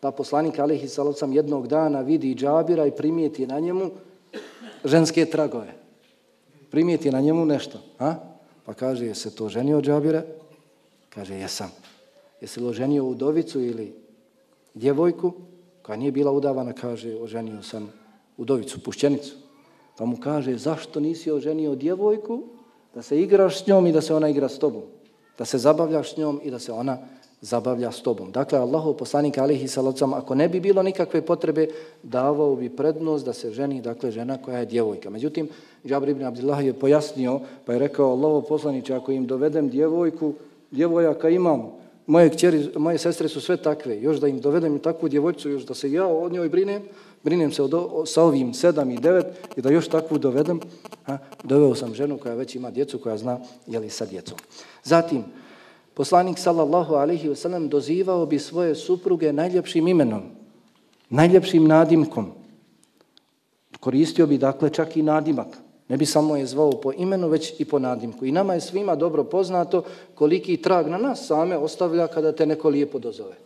Pa poslanik Alihi Salocam jednog dana vidi džabira i primijeti na njemu ženske tragove. Primijeti na njemu nešto. A? Pa kaže, jesi se to ženio džabire? Kaže, jesam. Jesi li oženio udovicu ili djevojku koja nije bila udavana? Kaže, oženio sam udovicu, pušćenicu. Pa mu kaže, zašto nisi oženio djevojku da se igraš s njom i da se ona igra s tobom? Da se zabavljaš s njom i da se ona zabavlja s tobom. Dakle, Allahov poslanik alihi salacom, ako ne bi bilo nikakve potrebe, davao bi prednost da se ženi, dakle, žena koja je djevojka. Međutim, Džabri ibn Abdillah je pojasnio, pa je rekao, Allahov poslaniče, ako im dovedem djevojku, djevojaka imam, moje, kćeri, moje sestre su sve takve, još da im dovedem takvu djevojcu, još da se ja od njoj brinem, brinem se od, o, sa ovim sedam i devet i da još takvu dovedem, ha, doveo sam ženu koja već ima djecu, koja zna je li sa djecom. Zatim, Poslanik sallallahu alaihi wasallam dozivao bi svoje supruge najljepšim imenom, najljepšim nadimkom. Koristio bi dakle čak i nadimak. Ne bi samo je zvao po imenu, već i po nadimku. I nama je svima dobro poznato koliki trag na nas same ostavlja kada te neko lijepo dozove.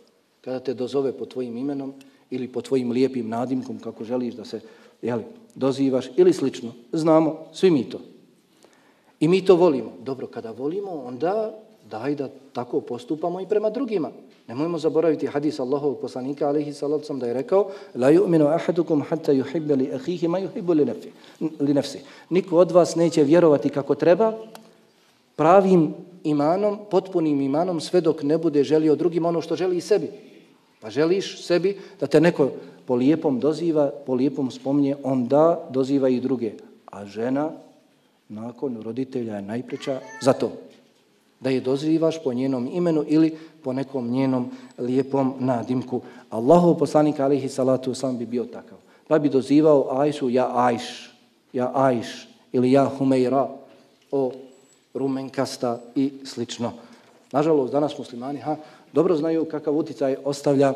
Kada te dozove po tvojim imenom ili po tvojim lijepim nadimkom, kako želiš da se jeli, dozivaš ili slično. Znamo, svi mi to. I mi to volimo. Dobro, kada volimo, onda daj da tako postupamo i prema drugima. Nemojmo zaboraviti hadis Allahovog poslanika, alaihi salacom, da je rekao La yu'minu ahadukum hatta yuhibba li ahihi ma yuhibbu li nefsi. Niko od vas neće vjerovati kako treba pravim imanom, potpunim imanom, sve dok ne bude želio drugim ono što želi i sebi. Pa želiš sebi da te neko po lijepom doziva, po lijepom spomnje, onda doziva i druge. A žena nakon roditelja je najpreča za to da je dozivaš po njenom imenu ili po nekom njenom lijepom nadimku. Allahov poslanik alihi salatu sam bi bio takav. Pa bi dozivao Ajšu ja Ajš, ja Ajš ili ja Humeira o rumenkasta i slično. Nažalost, danas muslimani ha, dobro znaju kakav uticaj ostavlja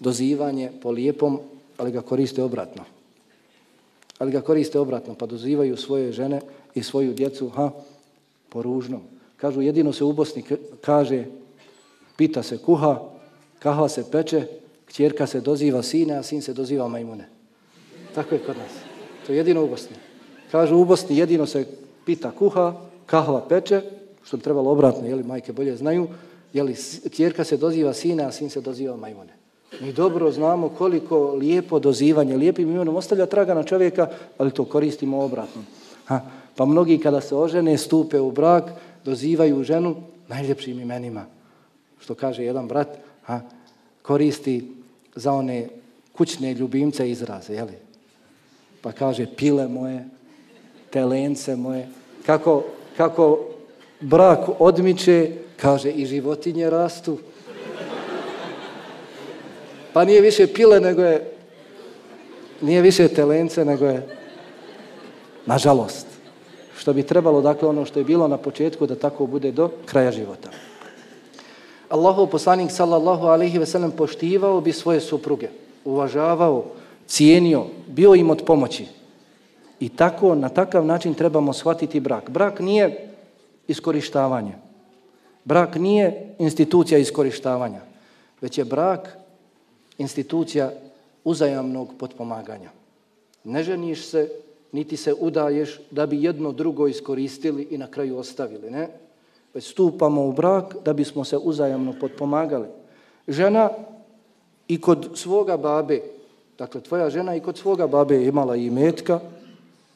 dozivanje po lijepom, ali ga koriste obratno. Ali ga koriste obratno, pa dozivaju svoje žene i svoju djecu ha, po ružnom. Kažu, jedino se u Bosni kaže, pita se kuha, kahva se peče, kćerka se doziva sine, a sin se doziva majmune. Tako je kod nas. To je jedino u Bosni. Kažu u Bosni jedino se pita kuha, kahva peče, što bi trebalo obratno, jeli majke bolje znaju, jeli kćerka se doziva sina, a sin se doziva majmune. Mi dobro znamo koliko lijepo dozivanje, lijepim imenom ostavlja traga na čovjeka, ali to koristimo obratno. Ha, pa mnogi kada se ožene, stupe u brak, dozivaju ženu najljepšim imenima. Što kaže jedan brat, a, koristi za one kućne ljubimce izraze, jeli? Pa kaže, pile moje, telence moje, kako, kako brak odmiče, kaže, i životinje rastu. Pa nije više pile, nego je, nije više telence, nego je, nažalost, što bi trebalo, dakle, ono što je bilo na početku, da tako bude do kraja života. Allahov poslanik, sallallahu alaihi ve sellem, poštivao bi svoje supruge, uvažavao, cijenio, bio im od pomoći. I tako, na takav način trebamo shvatiti brak. Brak nije iskorištavanje. Brak nije institucija iskorištavanja, već je brak institucija uzajamnog potpomaganja. Ne ženiš se, niti se udaješ da bi jedno drugo iskoristili i na kraju ostavili, ne? Već stupamo u brak da bismo se uzajamno potpomagali. Žena i kod svoga babe, dakle tvoja žena i kod svoga babe imala i metka,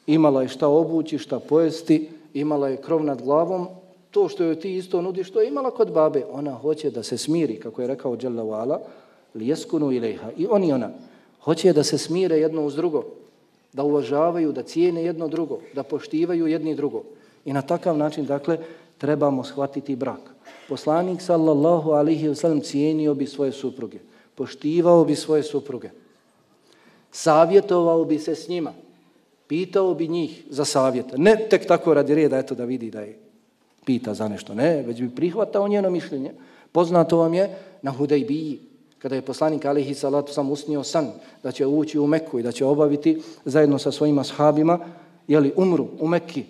imala je šta obući, šta pojesti, imala je krov nad glavom, to što joj ti isto nudiš, što je imala kod babe, ona hoće da se smiri, kako je rekao Jalla Vala, li ilaiha. I oni ona hoće da se smire jedno uz drugo, da uvažavaju, da cijene jedno drugo, da poštivaju jedni drugo. I na takav način, dakle, trebamo shvatiti brak. Poslanik, sallallahu alihi wasallam, cijenio bi svoje supruge, poštivao bi svoje supruge, savjetovao bi se s njima, pitao bi njih za savjet. Ne tek tako radi reda, eto da vidi da je pita za nešto, ne, već bi prihvatao njeno mišljenje. Poznato vam je na Hudejbiji, kada je poslanik alihi salatu sam usnio san da će ući u Meku i da će obaviti zajedno sa svojima sahabima, jeli umru u Mekki.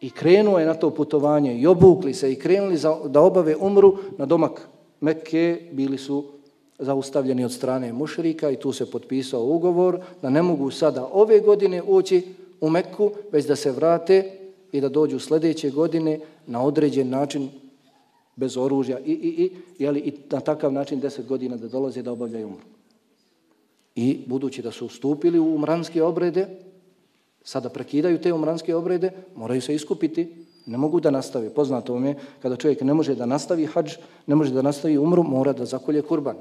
I krenuo je na to putovanje i obukli se i krenuli za, da obave umru na domak Mekke, bili su zaustavljeni od strane mušrika i tu se potpisao ugovor da ne mogu sada ove godine ući u Mekku, već da se vrate i da dođu sljedeće godine na određen način bez oružja i, i, i, jeli, i na takav način deset godina da dolaze da obavljaju umru. I budući da su ustupili u umranske obrede, sada prekidaju te umranske obrede, moraju se iskupiti, ne mogu da nastavi. Poznato vam je, kada čovjek ne može da nastavi hađ, ne može da nastavi umru, mora da zakolje kurban.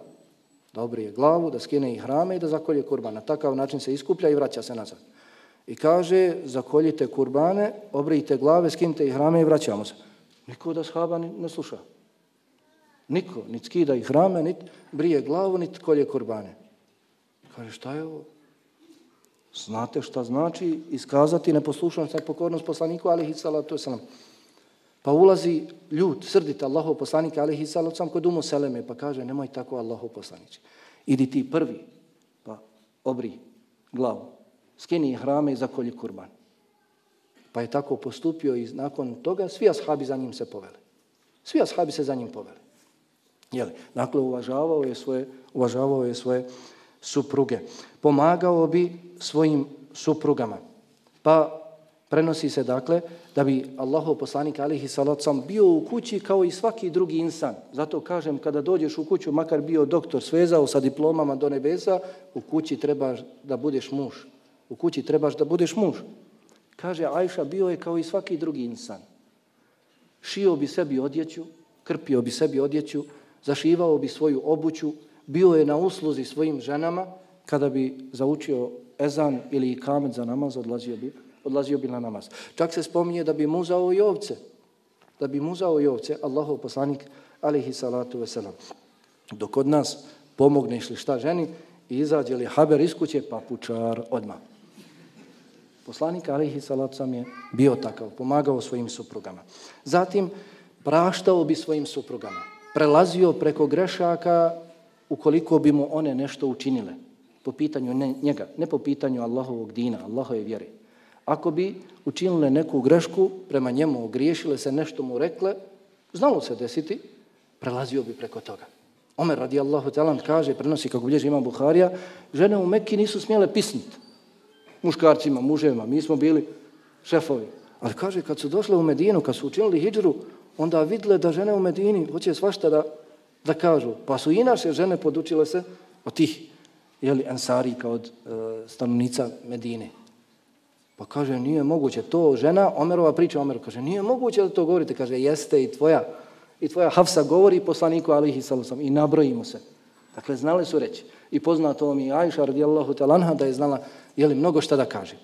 Da obrije glavu, da skine i hrame i da zakolje kurban. Na takav način se iskuplja i vraća se nazad. I kaže, zakoljite kurbane, obrijte glave, skinite i hrame i vraćamo se. Niko da shaba ne sluša. Niko, nit skida i hrame, nit brije glavu, nit kolje kurbane. Kaže, šta je ovo? Znate šta znači iskazati neposlušnost i pokornost poslaniku, alihi salatu wasalam. Pa ulazi ljud, srdite Allahov poslanika, alihi salatu wasalam, kod umu seleme, pa kaže, nemoj tako Allahov poslanić. Idi ti prvi, pa obri glavu, skini hrame i zakolji kurban. Pa je tako postupio i nakon toga svi ashabi za njim se poveli. Svi ashabi se za njim poveli. Jeli, dakle, uvažavao je svoje, uvažavao je svoje supruge. Pomagao bi svojim suprugama. Pa prenosi se, dakle, da bi Allahov poslanik alihi salacom bio u kući kao i svaki drugi insan. Zato kažem, kada dođeš u kuću, makar bio doktor svezao sa diplomama do nebesa, u kući trebaš da budeš muž. U kući trebaš da budeš muž. Kaže, Ajša bio je kao i svaki drugi insan. Šio bi sebi odjeću, krpio bi sebi odjeću, zašivao bi svoju obuću, bio je na usluzi svojim ženama, kada bi zaučio ezan ili kamet za namaz, odlazio bi, odlazio bi na namaz. Čak se spominje da bi muzao i ovce, da bi muzao i ovce, Allahov poslanik, alihi salatu veselam. Dok od nas pomogneš li šta ženi, izađe li haber iz kuće, pa pučar odmah. Poslanik Alihi Salat sam je bio takav, pomagao svojim suprugama. Zatim, praštao bi svojim suprugama. Prelazio preko grešaka ukoliko bi mu one nešto učinile. Po pitanju ne, njega, ne po pitanju Allahovog dina, Allahove vjere. Ako bi učinile neku grešku, prema njemu ogriješile se, nešto mu rekle, znalo se desiti, prelazio bi preko toga. Omer radijallahu talan kaže, prenosi kako bilježi ima Buharija, žene u Mekki nisu smjele pisniti muškarcima, muževima. Mi smo bili šefovi. Ali kaže, kad su došle u Medinu, kad su učinili hijđru, onda vidle da žene u Medini hoće svašta da, da kažu. Pa su i naše žene podučile se od tih jeli, ensarika, od e, stanovnica Medine. Pa kaže, nije moguće. To žena, Omerova priča Omeru, kaže, nije moguće da to govorite. Kaže, jeste i tvoja. I tvoja Hafsa govori poslaniku alihi salusam. I nabrojimo se. Dakle, znali su reći. I poznato mi Ajša radijallahu talanha da je znala jeli, mnogo šta da kaže.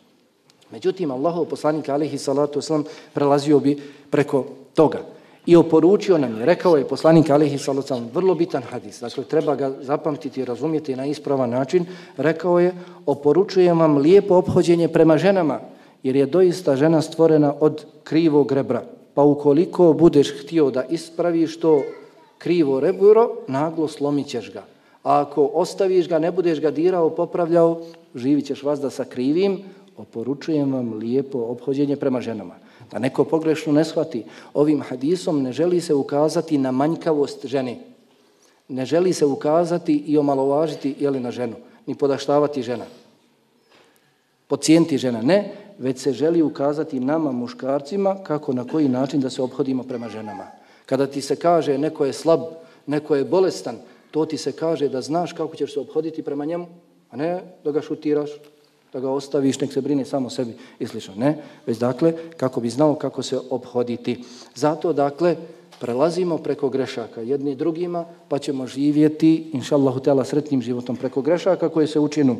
Međutim, Allahov poslanik alihi salatu wasalam prelazio bi preko toga. I oporučio nam je, rekao je poslanik alihi salatu wasalam, vrlo bitan hadis, dakle treba ga zapamtiti i razumjeti na ispravan način, rekao je, oporučujem vam lijepo obhođenje prema ženama, jer je doista žena stvorena od krivog rebra. Pa ukoliko budeš htio da ispraviš to krivo rebro, naglo slomit ćeš ga. A ako ostaviš ga, ne budeš ga dirao, popravljao, živit ćeš vas da sa krivim, oporučujem vam lijepo obhođenje prema ženama. Da neko pogrešno ne shvati, ovim hadisom ne želi se ukazati na manjkavost žene. Ne želi se ukazati i omalovažiti jeli, na ženu, ni podaštavati žena. Pocijenti žena, ne, već se želi ukazati nama, muškarcima, kako na koji način da se obhodimo prema ženama. Kada ti se kaže neko je slab, neko je bolestan, to ti se kaže da znaš kako ćeš se obhoditi prema njemu, a ne da ga šutiraš, da ga ostaviš, nek se brine samo sebi i slično. Ne, već dakle, kako bi znao kako se obhoditi. Zato, dakle, prelazimo preko grešaka jedni drugima, pa ćemo živjeti, inšallahu tela, sretnim životom preko grešaka koje se učinu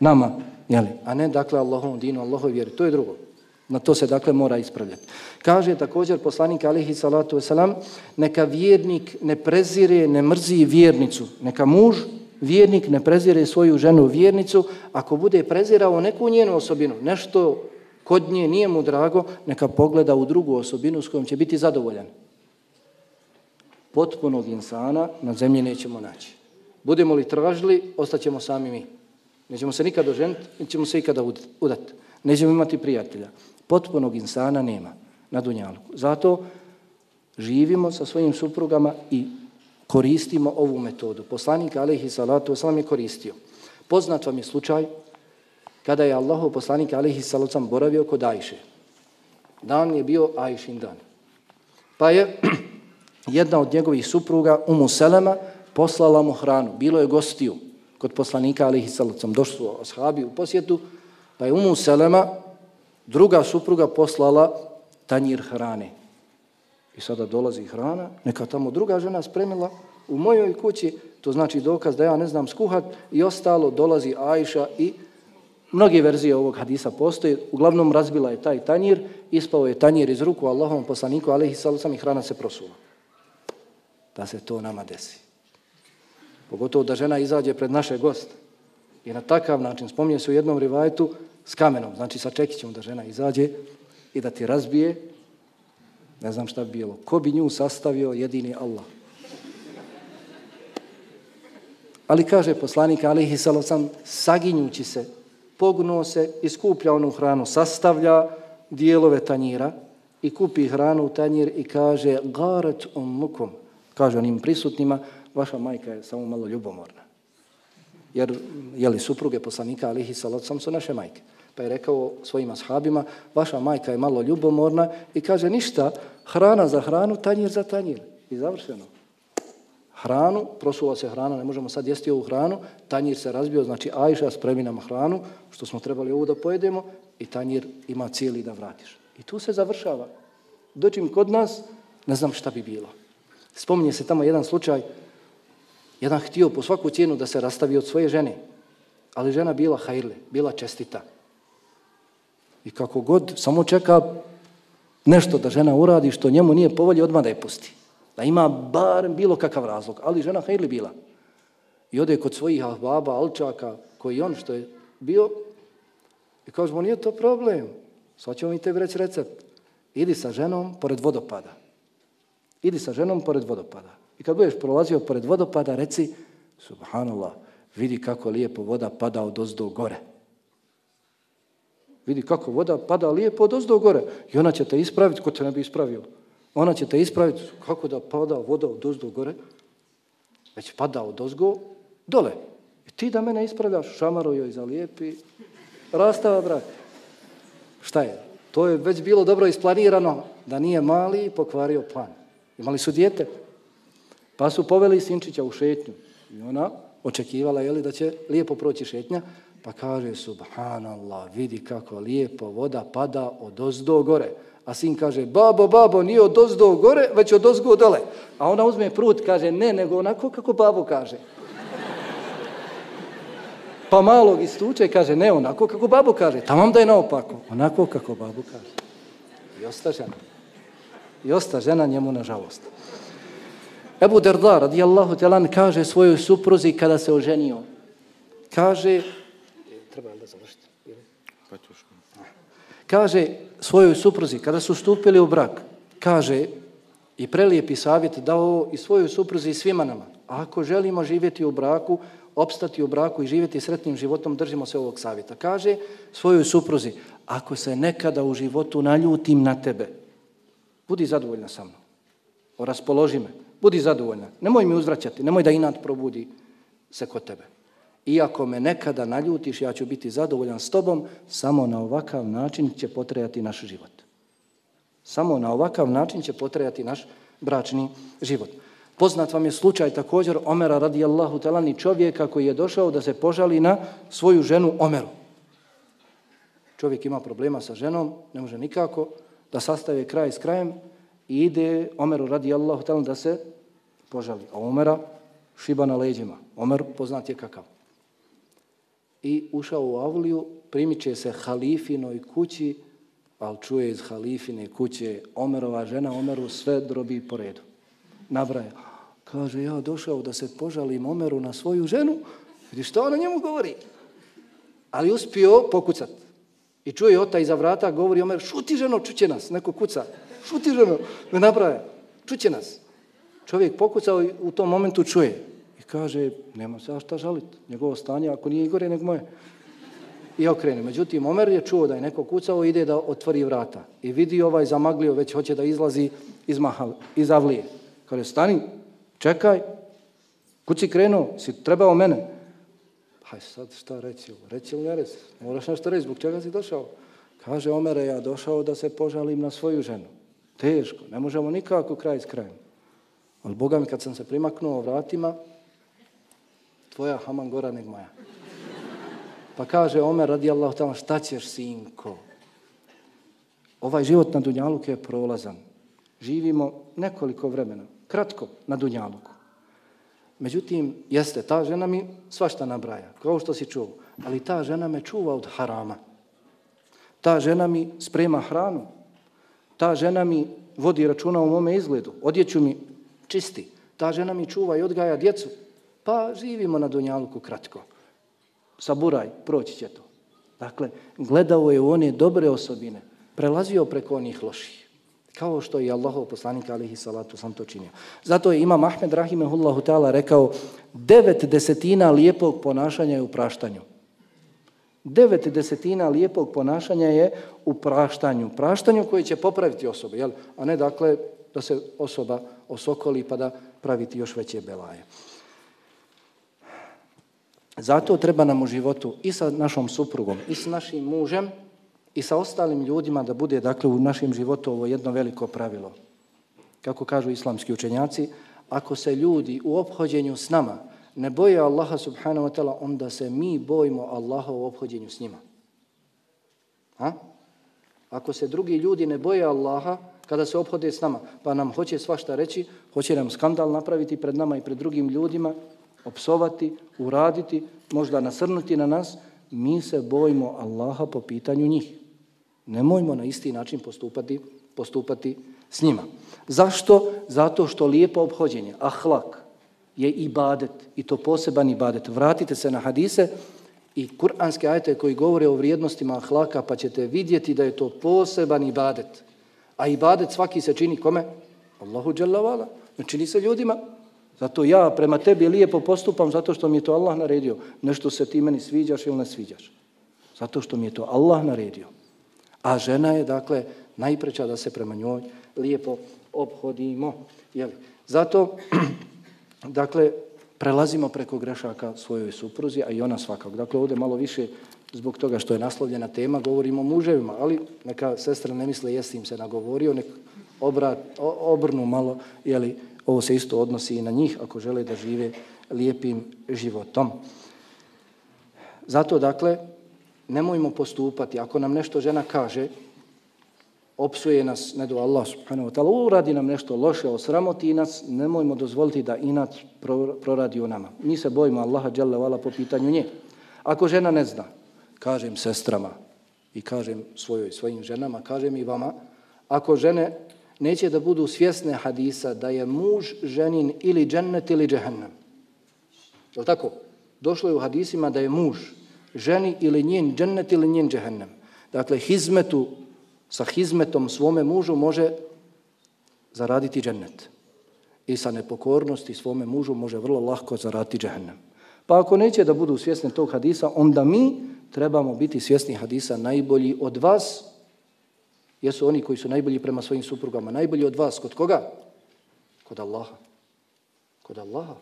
nama, jeli? a ne, dakle, Allahom dinu, Allahom vjeri. To je drugo. Na to se, dakle, mora ispravljati. Kaže također poslanik alihi salatu wasalam, neka vjernik ne prezire, ne mrzi vjernicu, neka muž vjernik ne prezire svoju ženu vjernicu, ako bude prezirao neku njenu osobinu, nešto kod nje nije mu drago, neka pogleda u drugu osobinu s kojom će biti zadovoljan. Potpunog insana na zemlji nećemo naći. Budemo li tražili, ostaćemo sami mi. Nećemo se nikada oženiti, nećemo se ikada udati. Nećemo imati prijatelja. Potpunog insana nema na Dunjalku. Zato živimo sa svojim suprugama i koristimo ovu metodu. Poslanik alaihi salatu wasalam je koristio. Poznat vam je slučaj kada je Allah poslanik alaihi salatu wasalam boravio kod Ajše. Dan je bio Ajšin dan. Pa je jedna od njegovih supruga, Umu Selema, poslala mu hranu. Bilo je gostiju kod poslanika alaihi salatu wasalam. Došli su ashabi u posjetu, pa je Umu Selema, druga supruga, poslala tanjir hrane. I sada dolazi hrana, neka tamo druga žena spremila u mojoj kući, to znači dokaz da ja ne znam skuhat i ostalo dolazi Ajša i mnoge verzije ovog hadisa postoje. Uglavnom razbila je taj tanjir, ispao je tanjir iz ruku Allahom poslaniku, ali i hrana se prosula. Da se to nama desi. Pogotovo da žena izađe pred naše goste. I na takav način, spominje se u jednom rivajtu s kamenom, znači sa čekićem da žena izađe i da ti razbije Ne znam šta bi bilo. Ko bi nju sastavio jedini Allah? Ali kaže poslanik Alihi Salosam, saginjući se, pognuo se iskuplja onu hranu, sastavlja dijelove tanjira i kupi hranu u tanjir i kaže garet ummukum, Kaže onim prisutnima, vaša majka je samo malo ljubomorna. Jer, jeli, supruge poslanika Alihi Salosam su naše majke pa je rekao svojim ashabima, vaša majka je malo ljubomorna i kaže ništa, hrana za hranu, tanjir za tanjir. I završeno. Hranu, prosuva se hrana, ne možemo sad jesti ovu hranu, tanjir se razbio, znači Ajša spremi nam hranu, što smo trebali ovu da pojedemo, i tanjir ima cijeli da vratiš. I tu se završava. Dođim kod nas, ne znam šta bi bilo. Spominje se tamo jedan slučaj, jedan htio po svaku cijenu da se rastavi od svoje žene, ali žena bila hajrle, bila čestita. I kako god, samo čeka nešto da žena uradi što njemu nije povolje, odmah da je pusti. Da ima bar bilo kakav razlog. Ali žena hajli bila. I ode kod svojih baba, alčaka, koji on što je bio, i kaže mu, nije to problem. Sad ćemo mi tebi reći recept. Idi sa ženom pored vodopada. Idi sa ženom pored vodopada. I kad budeš prolazio pored vodopada, reci, subhanallah, vidi kako lijepo voda pada od ozdo gore. Vidi kako voda pada lijepo od ozdo gore. I ona će te ispraviti, ko te ne bi ispravio. Ona će te ispraviti kako da pada voda od ozdo gore. Već pada od ozgo dole. I ti da mene ispravljaš, šamaro joj za lijepi. Rastava, brak. Šta je? To je već bilo dobro isplanirano da nije mali pokvario plan. Imali su dijete. Pa su poveli Sinčića u šetnju. I ona očekivala je li da će lijepo proći šetnja. Pa kaže, subhanallah, vidi kako lijepo voda pada od ozdo gore. A sin kaže, babo, babo, nije od ozdo gore, već od ozgo dole. A ona uzme prut, kaže, ne, nego onako kako babo kaže. Pa malog istuče, kaže, ne, onako kako babo kaže. Tamam da je naopako. Onako kako babo kaže. I osta žena. I osta žena njemu na žalost. Ebu Derda, radijallahu telan, kaže svojoj supruzi kada se oženio. Kaže, treba da završiti? Kaže svojoj supruzi, kada su stupili u brak, kaže i prelijepi savjet dao i svojoj supruzi i svima nama. Ako želimo živjeti u braku, opstati u braku i živjeti sretnim životom, držimo se ovog savjeta. Kaže svojoj supruzi, ako se nekada u životu naljutim na tebe, budi zadovoljna sa mnom. Raspoloži me. Budi zadovoljna. Nemoj mi uzvraćati. Nemoj da inat probudi se kod tebe. Iako me nekada naljutiš, ja ću biti zadovoljan s tobom, samo na ovakav način će potrejati naš život. Samo na ovakav način će potrejati naš bračni život. Poznat vam je slučaj također Omera radijallahu talani čovjeka koji je došao da se požali na svoju ženu Omeru. Čovjek ima problema sa ženom, ne može nikako da sastave kraj s krajem i ide Omeru radijallahu talani da se požali. A Omera šiba na leđima. Omer poznat je kakav. I ušao u Avliju, primiče se halifinoj kući, ali čuje iz halifine kuće Omerova žena, Omeru sve drobi po redu. Nabraja. Kaže, ja došao da se požalim Omeru na svoju ženu. Vidi što ona njemu govori. Ali uspio pokucat. I čuje ota iza vrata, govori Omer, šuti ženo, čuće nas. Neko kuca. Šuti ženo, ne nabraja. Čuće nas. Čovjek pokucao i u tom momentu čuje. Kaže, nemam se šta žaliti. Njegovo stanje, ako nije gore, nego moje. I okrene. Međutim, Omer je čuo da je neko kucao ide da otvori vrata. I vidi ovaj zamaglio, već hoće da izlazi iz, mahal, iz avlije. Kaže, stani, čekaj, kuci krenuo, si trebao mene. Haj sad šta reći, reći ili ne reći, moraš nešto reći, zbog čega si došao? Kaže Omere, ja došao da se požalim na svoju ženu. Teško, ne možemo nikako kraj s krajem. Ali Boga mi kad sam se primaknuo vratima, tvoja haman gora nek moja. Pa kaže Omer radijallahu tamo, šta ćeš sinko? Ovaj život na Dunjaluku je prolazan. Živimo nekoliko vremena kratko na Dunjaluku. Međutim, jeste, ta žena mi svašta nabraja, kao što si čuo, ali ta žena me čuva od harama. Ta žena mi sprema hranu. Ta žena mi vodi računa u mome izgledu. Odjeću mi čisti. Ta žena mi čuva i odgaja djecu. Pa živimo na Dunjaluku kratko. Saburaj, proći će to. Dakle, gledao je u one dobre osobine, prelazio preko onih loših. Kao što je Allahov poslanik alihi salatu sam to činio. Zato je Imam Ahmed Rahimehullahu ta'ala rekao devet desetina lijepog ponašanja je u praštanju. Devet desetina lijepog ponašanja je u praštanju. Praštanju koji će popraviti osobu, jel? a ne dakle da se osoba osokoli pa da praviti još veće belaje. Zato treba nam u životu i sa našom suprugom i sa našim mužem i sa ostalim ljudima da bude dakle u našem životu ovo jedno veliko pravilo. Kako kažu islamski učenjaci, ako se ljudi u obhođenju s nama ne boje Allaha subhanahu wa ta'ala, onda se mi bojimo Allaha u obhođenju s njima. Ha? Ako se drugi ljudi ne boje Allaha kada se obhode s nama, pa nam hoće svašta reći, hoće nam skandal napraviti pred nama i pred drugim ljudima, opsovati, uraditi, možda nasrnuti na nas, mi se bojimo Allaha po pitanju njih. Nemojmo na isti način postupati, postupati s njima. Zašto? Zato što lijepo obhođenje, ahlak, je ibadet i to poseban ibadet. Vratite se na hadise i kuranske ajete koji govore o vrijednostima ahlaka pa ćete vidjeti da je to poseban ibadet. A ibadet svaki se čini kome? Allahu dželavala. Ne čini se ljudima. Zato ja prema tebi lijepo postupam zato što mi je to Allah naredio. Nešto se ti meni sviđaš ili ne sviđaš. Zato što mi je to Allah naredio. A žena je, dakle, najpreća da se prema njoj lijepo obhodimo. Jeli? Zato, dakle, prelazimo preko grešaka svojoj supruzi, a i ona svakog. Dakle, ovdje malo više zbog toga što je naslovljena tema, govorimo o muževima, ali neka sestra ne misle jesi im se nagovorio, nek obrat, obrnu malo, jeli, ovo se isto odnosi i na njih ako žele da žive lijepim životom. Zato, dakle, nemojmo postupati. Ako nam nešto žena kaže, opsuje nas, ne do Allah subhanahu wa ta'ala, uradi nam nešto loše, osramoti nas, nemojmo dozvoliti da inat proradi u nama. Mi se bojimo Allaha dželle vala po pitanju nje. Ako žena ne zna, kažem sestrama i kažem svojoj, svojim ženama, kažem i vama, ako žene neće da budu svjesne hadisa da je muž ženin ili džennet ili džehennem. Je tako? Došlo je u hadisima da je muž ženi ili njen džennet ili njen džehennem. Dakle, hizmetu, sa hizmetom svome mužu može zaraditi džennet. I sa nepokornosti svome mužu može vrlo lahko zaraditi džehennem. Pa ako neće da budu svjesni tog hadisa, onda mi trebamo biti svjesni hadisa najbolji od vas, jesu oni koji su najbolji prema svojim suprugama. Najbolji od vas, kod koga? Kod Allaha. Kod Allaha.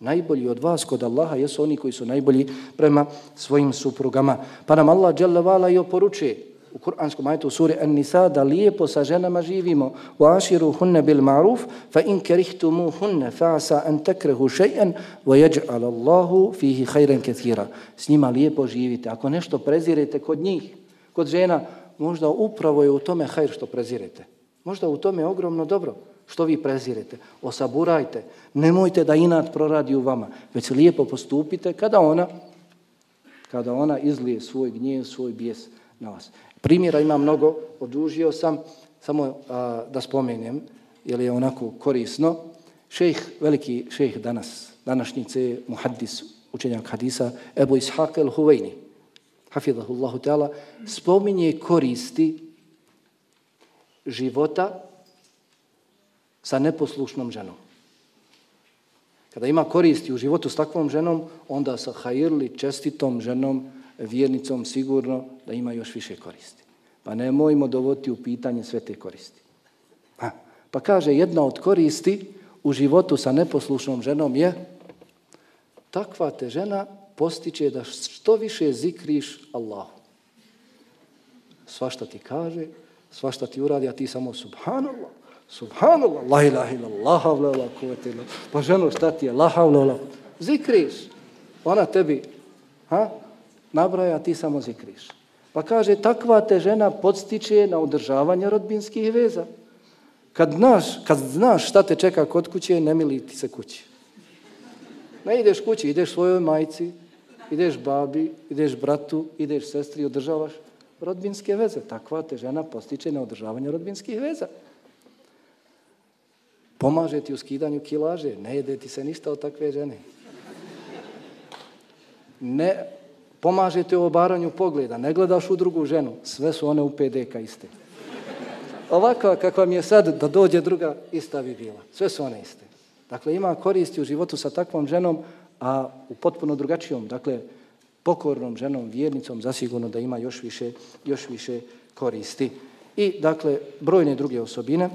Najbolji od vas kod Allaha jesu oni koji su najbolji prema svojim suprugama. Pa nam Allah dželle i oporučuje u kuranskom ajetu sure suri An-Nisa da lijepo sa ženama živimo. Wa ashiru hunna bil ma'ruf fa in karihtumuhunna fa'sa an takrahu shay'an wa yaj'al Allahu fihi khayran katira. S njima lijepo živite. Ako nešto prezirete kod njih, kod žena, možda upravo je u tome hajr što prezirete. Možda u tome je ogromno dobro što vi prezirete. Osaburajte. Nemojte da inat proradi u vama, već lijepo postupite kada ona kada ona izlije svoj gnjev, svoj bijes na vas. Primjera ima mnogo, odužio sam, samo a, da spomenem, jer je onako korisno. Šejh, veliki šejh danas, današnjice, muhaddis, učenjak hadisa, Ebu Ishaq el-Huvejni, hafidahullahu ta'ala, spominje koristi života sa neposlušnom ženom. Kada ima koristi u životu s takvom ženom, onda sa hajirli čestitom ženom, vjernicom sigurno da ima još više koristi. Pa nemojmo dovoditi u pitanje sve te koristi. Ha. Pa kaže, jedna od koristi u životu sa neposlušnom ženom je takva te žena postiče da što više zikriš Allahu. Svašta ti kaže, svašta ti uradi, a ti samo subhanallah, subhanallah, la ilaha ila, la havla, la kuvete, pa ženo šta ti je, la havla, la zikriš. Ona tebi, ha, nabraja, ti samo zikriš. Pa kaže, takva te žena podstiče na održavanje rodbinskih veza. Kad znaš, kad znaš šta te čeka kod kuće, ne mili ti se kući. Ne ideš kući, ideš svojoj majci, ideš babi, ideš bratu, ideš sestri, održavaš rodbinske veze. Takva te žena postiče na održavanje rodbinskih veza. Pomaže ti u skidanju kilaže, ne jede ti se ništa od takve žene. Ne pomaže ti u obaranju pogleda, ne gledaš u drugu ženu, sve su one u PDK iste. Ovako kakva mi je sad da dođe druga, ista bi bila. Sve su one iste. Dakle, ima koristi u životu sa takvom ženom, a u potpuno drugačijom, dakle, pokornom ženom, vjernicom, zasigurno da ima još više, još više koristi. I, dakle, brojne druge osobine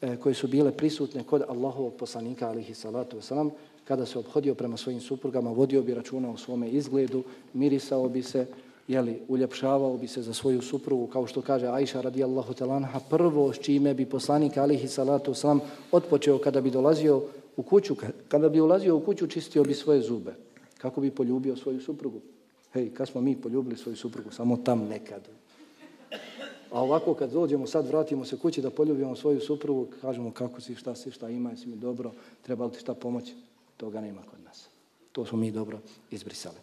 e, koje su bile prisutne kod Allahovog poslanika, alihi salatu wasalam, kada se obhodio prema svojim suprugama, vodio bi računa o svome izgledu, mirisao bi se, jeli, uljepšavao bi se za svoju suprugu, kao što kaže Aisha radijallahu talanha, prvo s čime bi poslanik alihi salatu wasalam odpočeo kada bi dolazio u kuću, kada bi ulazio u kuću, čistio bi svoje zube. Kako bi poljubio svoju suprugu? Hej, kad smo mi poljubili svoju suprugu? Samo tam nekad. A ovako kad dođemo, sad vratimo se kući da poljubimo svoju suprugu, kažemo kako si, šta si, šta ima, jesi mi dobro, treba li ti šta pomoći? Toga nema kod nas. To smo mi dobro izbrisali.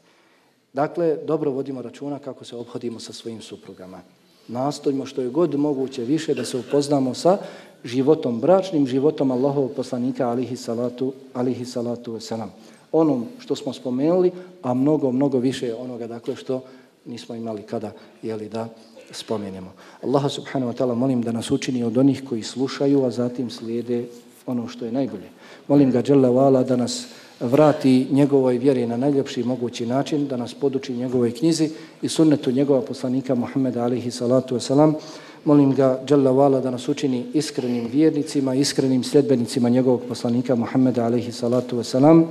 Dakle, dobro vodimo računa kako se obhodimo sa svojim suprugama. Nastojimo što je god moguće više da se upoznamo sa životom, bračnim životom Allahovog poslanika alihi salatu, alihi salatu wasalam. Onom što smo spomenuli, a mnogo, mnogo više onoga dakle što nismo imali kada jeli da spomenemo. Allaha subhanahu wa ta'ala molim da nas učini od onih koji slušaju, a zatim slijede ono što je najbolje. Molim ga Đalla Vala da nas vrati njegovoj vjeri na najljepši mogući način, da nas poduči njegovoj knjizi i sunnetu njegova poslanika Muhammeda alihi salatu wasalam. Molim ga Đalla Vala da nas učini iskrenim vjernicima, iskrenim sljedbenicima njegovog poslanika Muhammeda alihi salatu wasalam.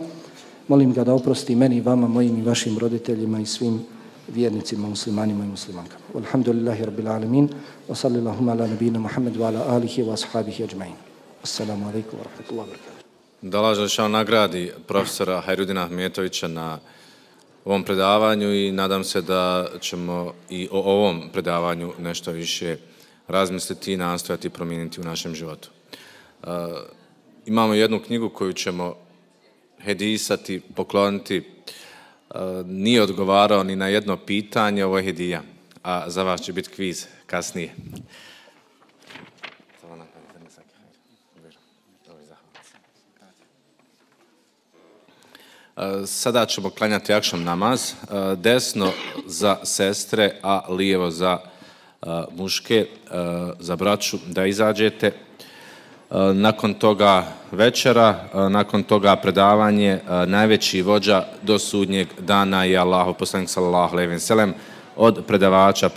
Molim ga da oprosti meni, vama, mojim i vašim roditeljima i svim vjernicima, muslimanima i muslimankama. Alhamdulillahi rabbil alamin, wa sallallahu ala nabina Muhammed wa ala alihi wa ashabihi ajma'in. Assalamu alaikum wa rahmatullahi wa barakatuh. Da Allah Želešan nagradi profesora Hajrudina Ahmetovića na ovom predavanju i nadam se da ćemo i o ovom predavanju nešto više razmisliti i nastojati promijeniti u našem životu. Uh, imamo jednu knjigu koju ćemo hedisati, pokloniti. Uh, nije odgovarao ni na jedno pitanje, ovo je hedija, a za vas će biti kviz kasnije. E, sada ćemo klanjati akšam namaz. E, desno za sestre, a lijevo za e, muške, za braću, da izađete. Nakon toga večera, nakon toga predavanje, najveći vođa do sudnjeg dana je Allahu poslanik sallallahu alejhi ve sellem od predavača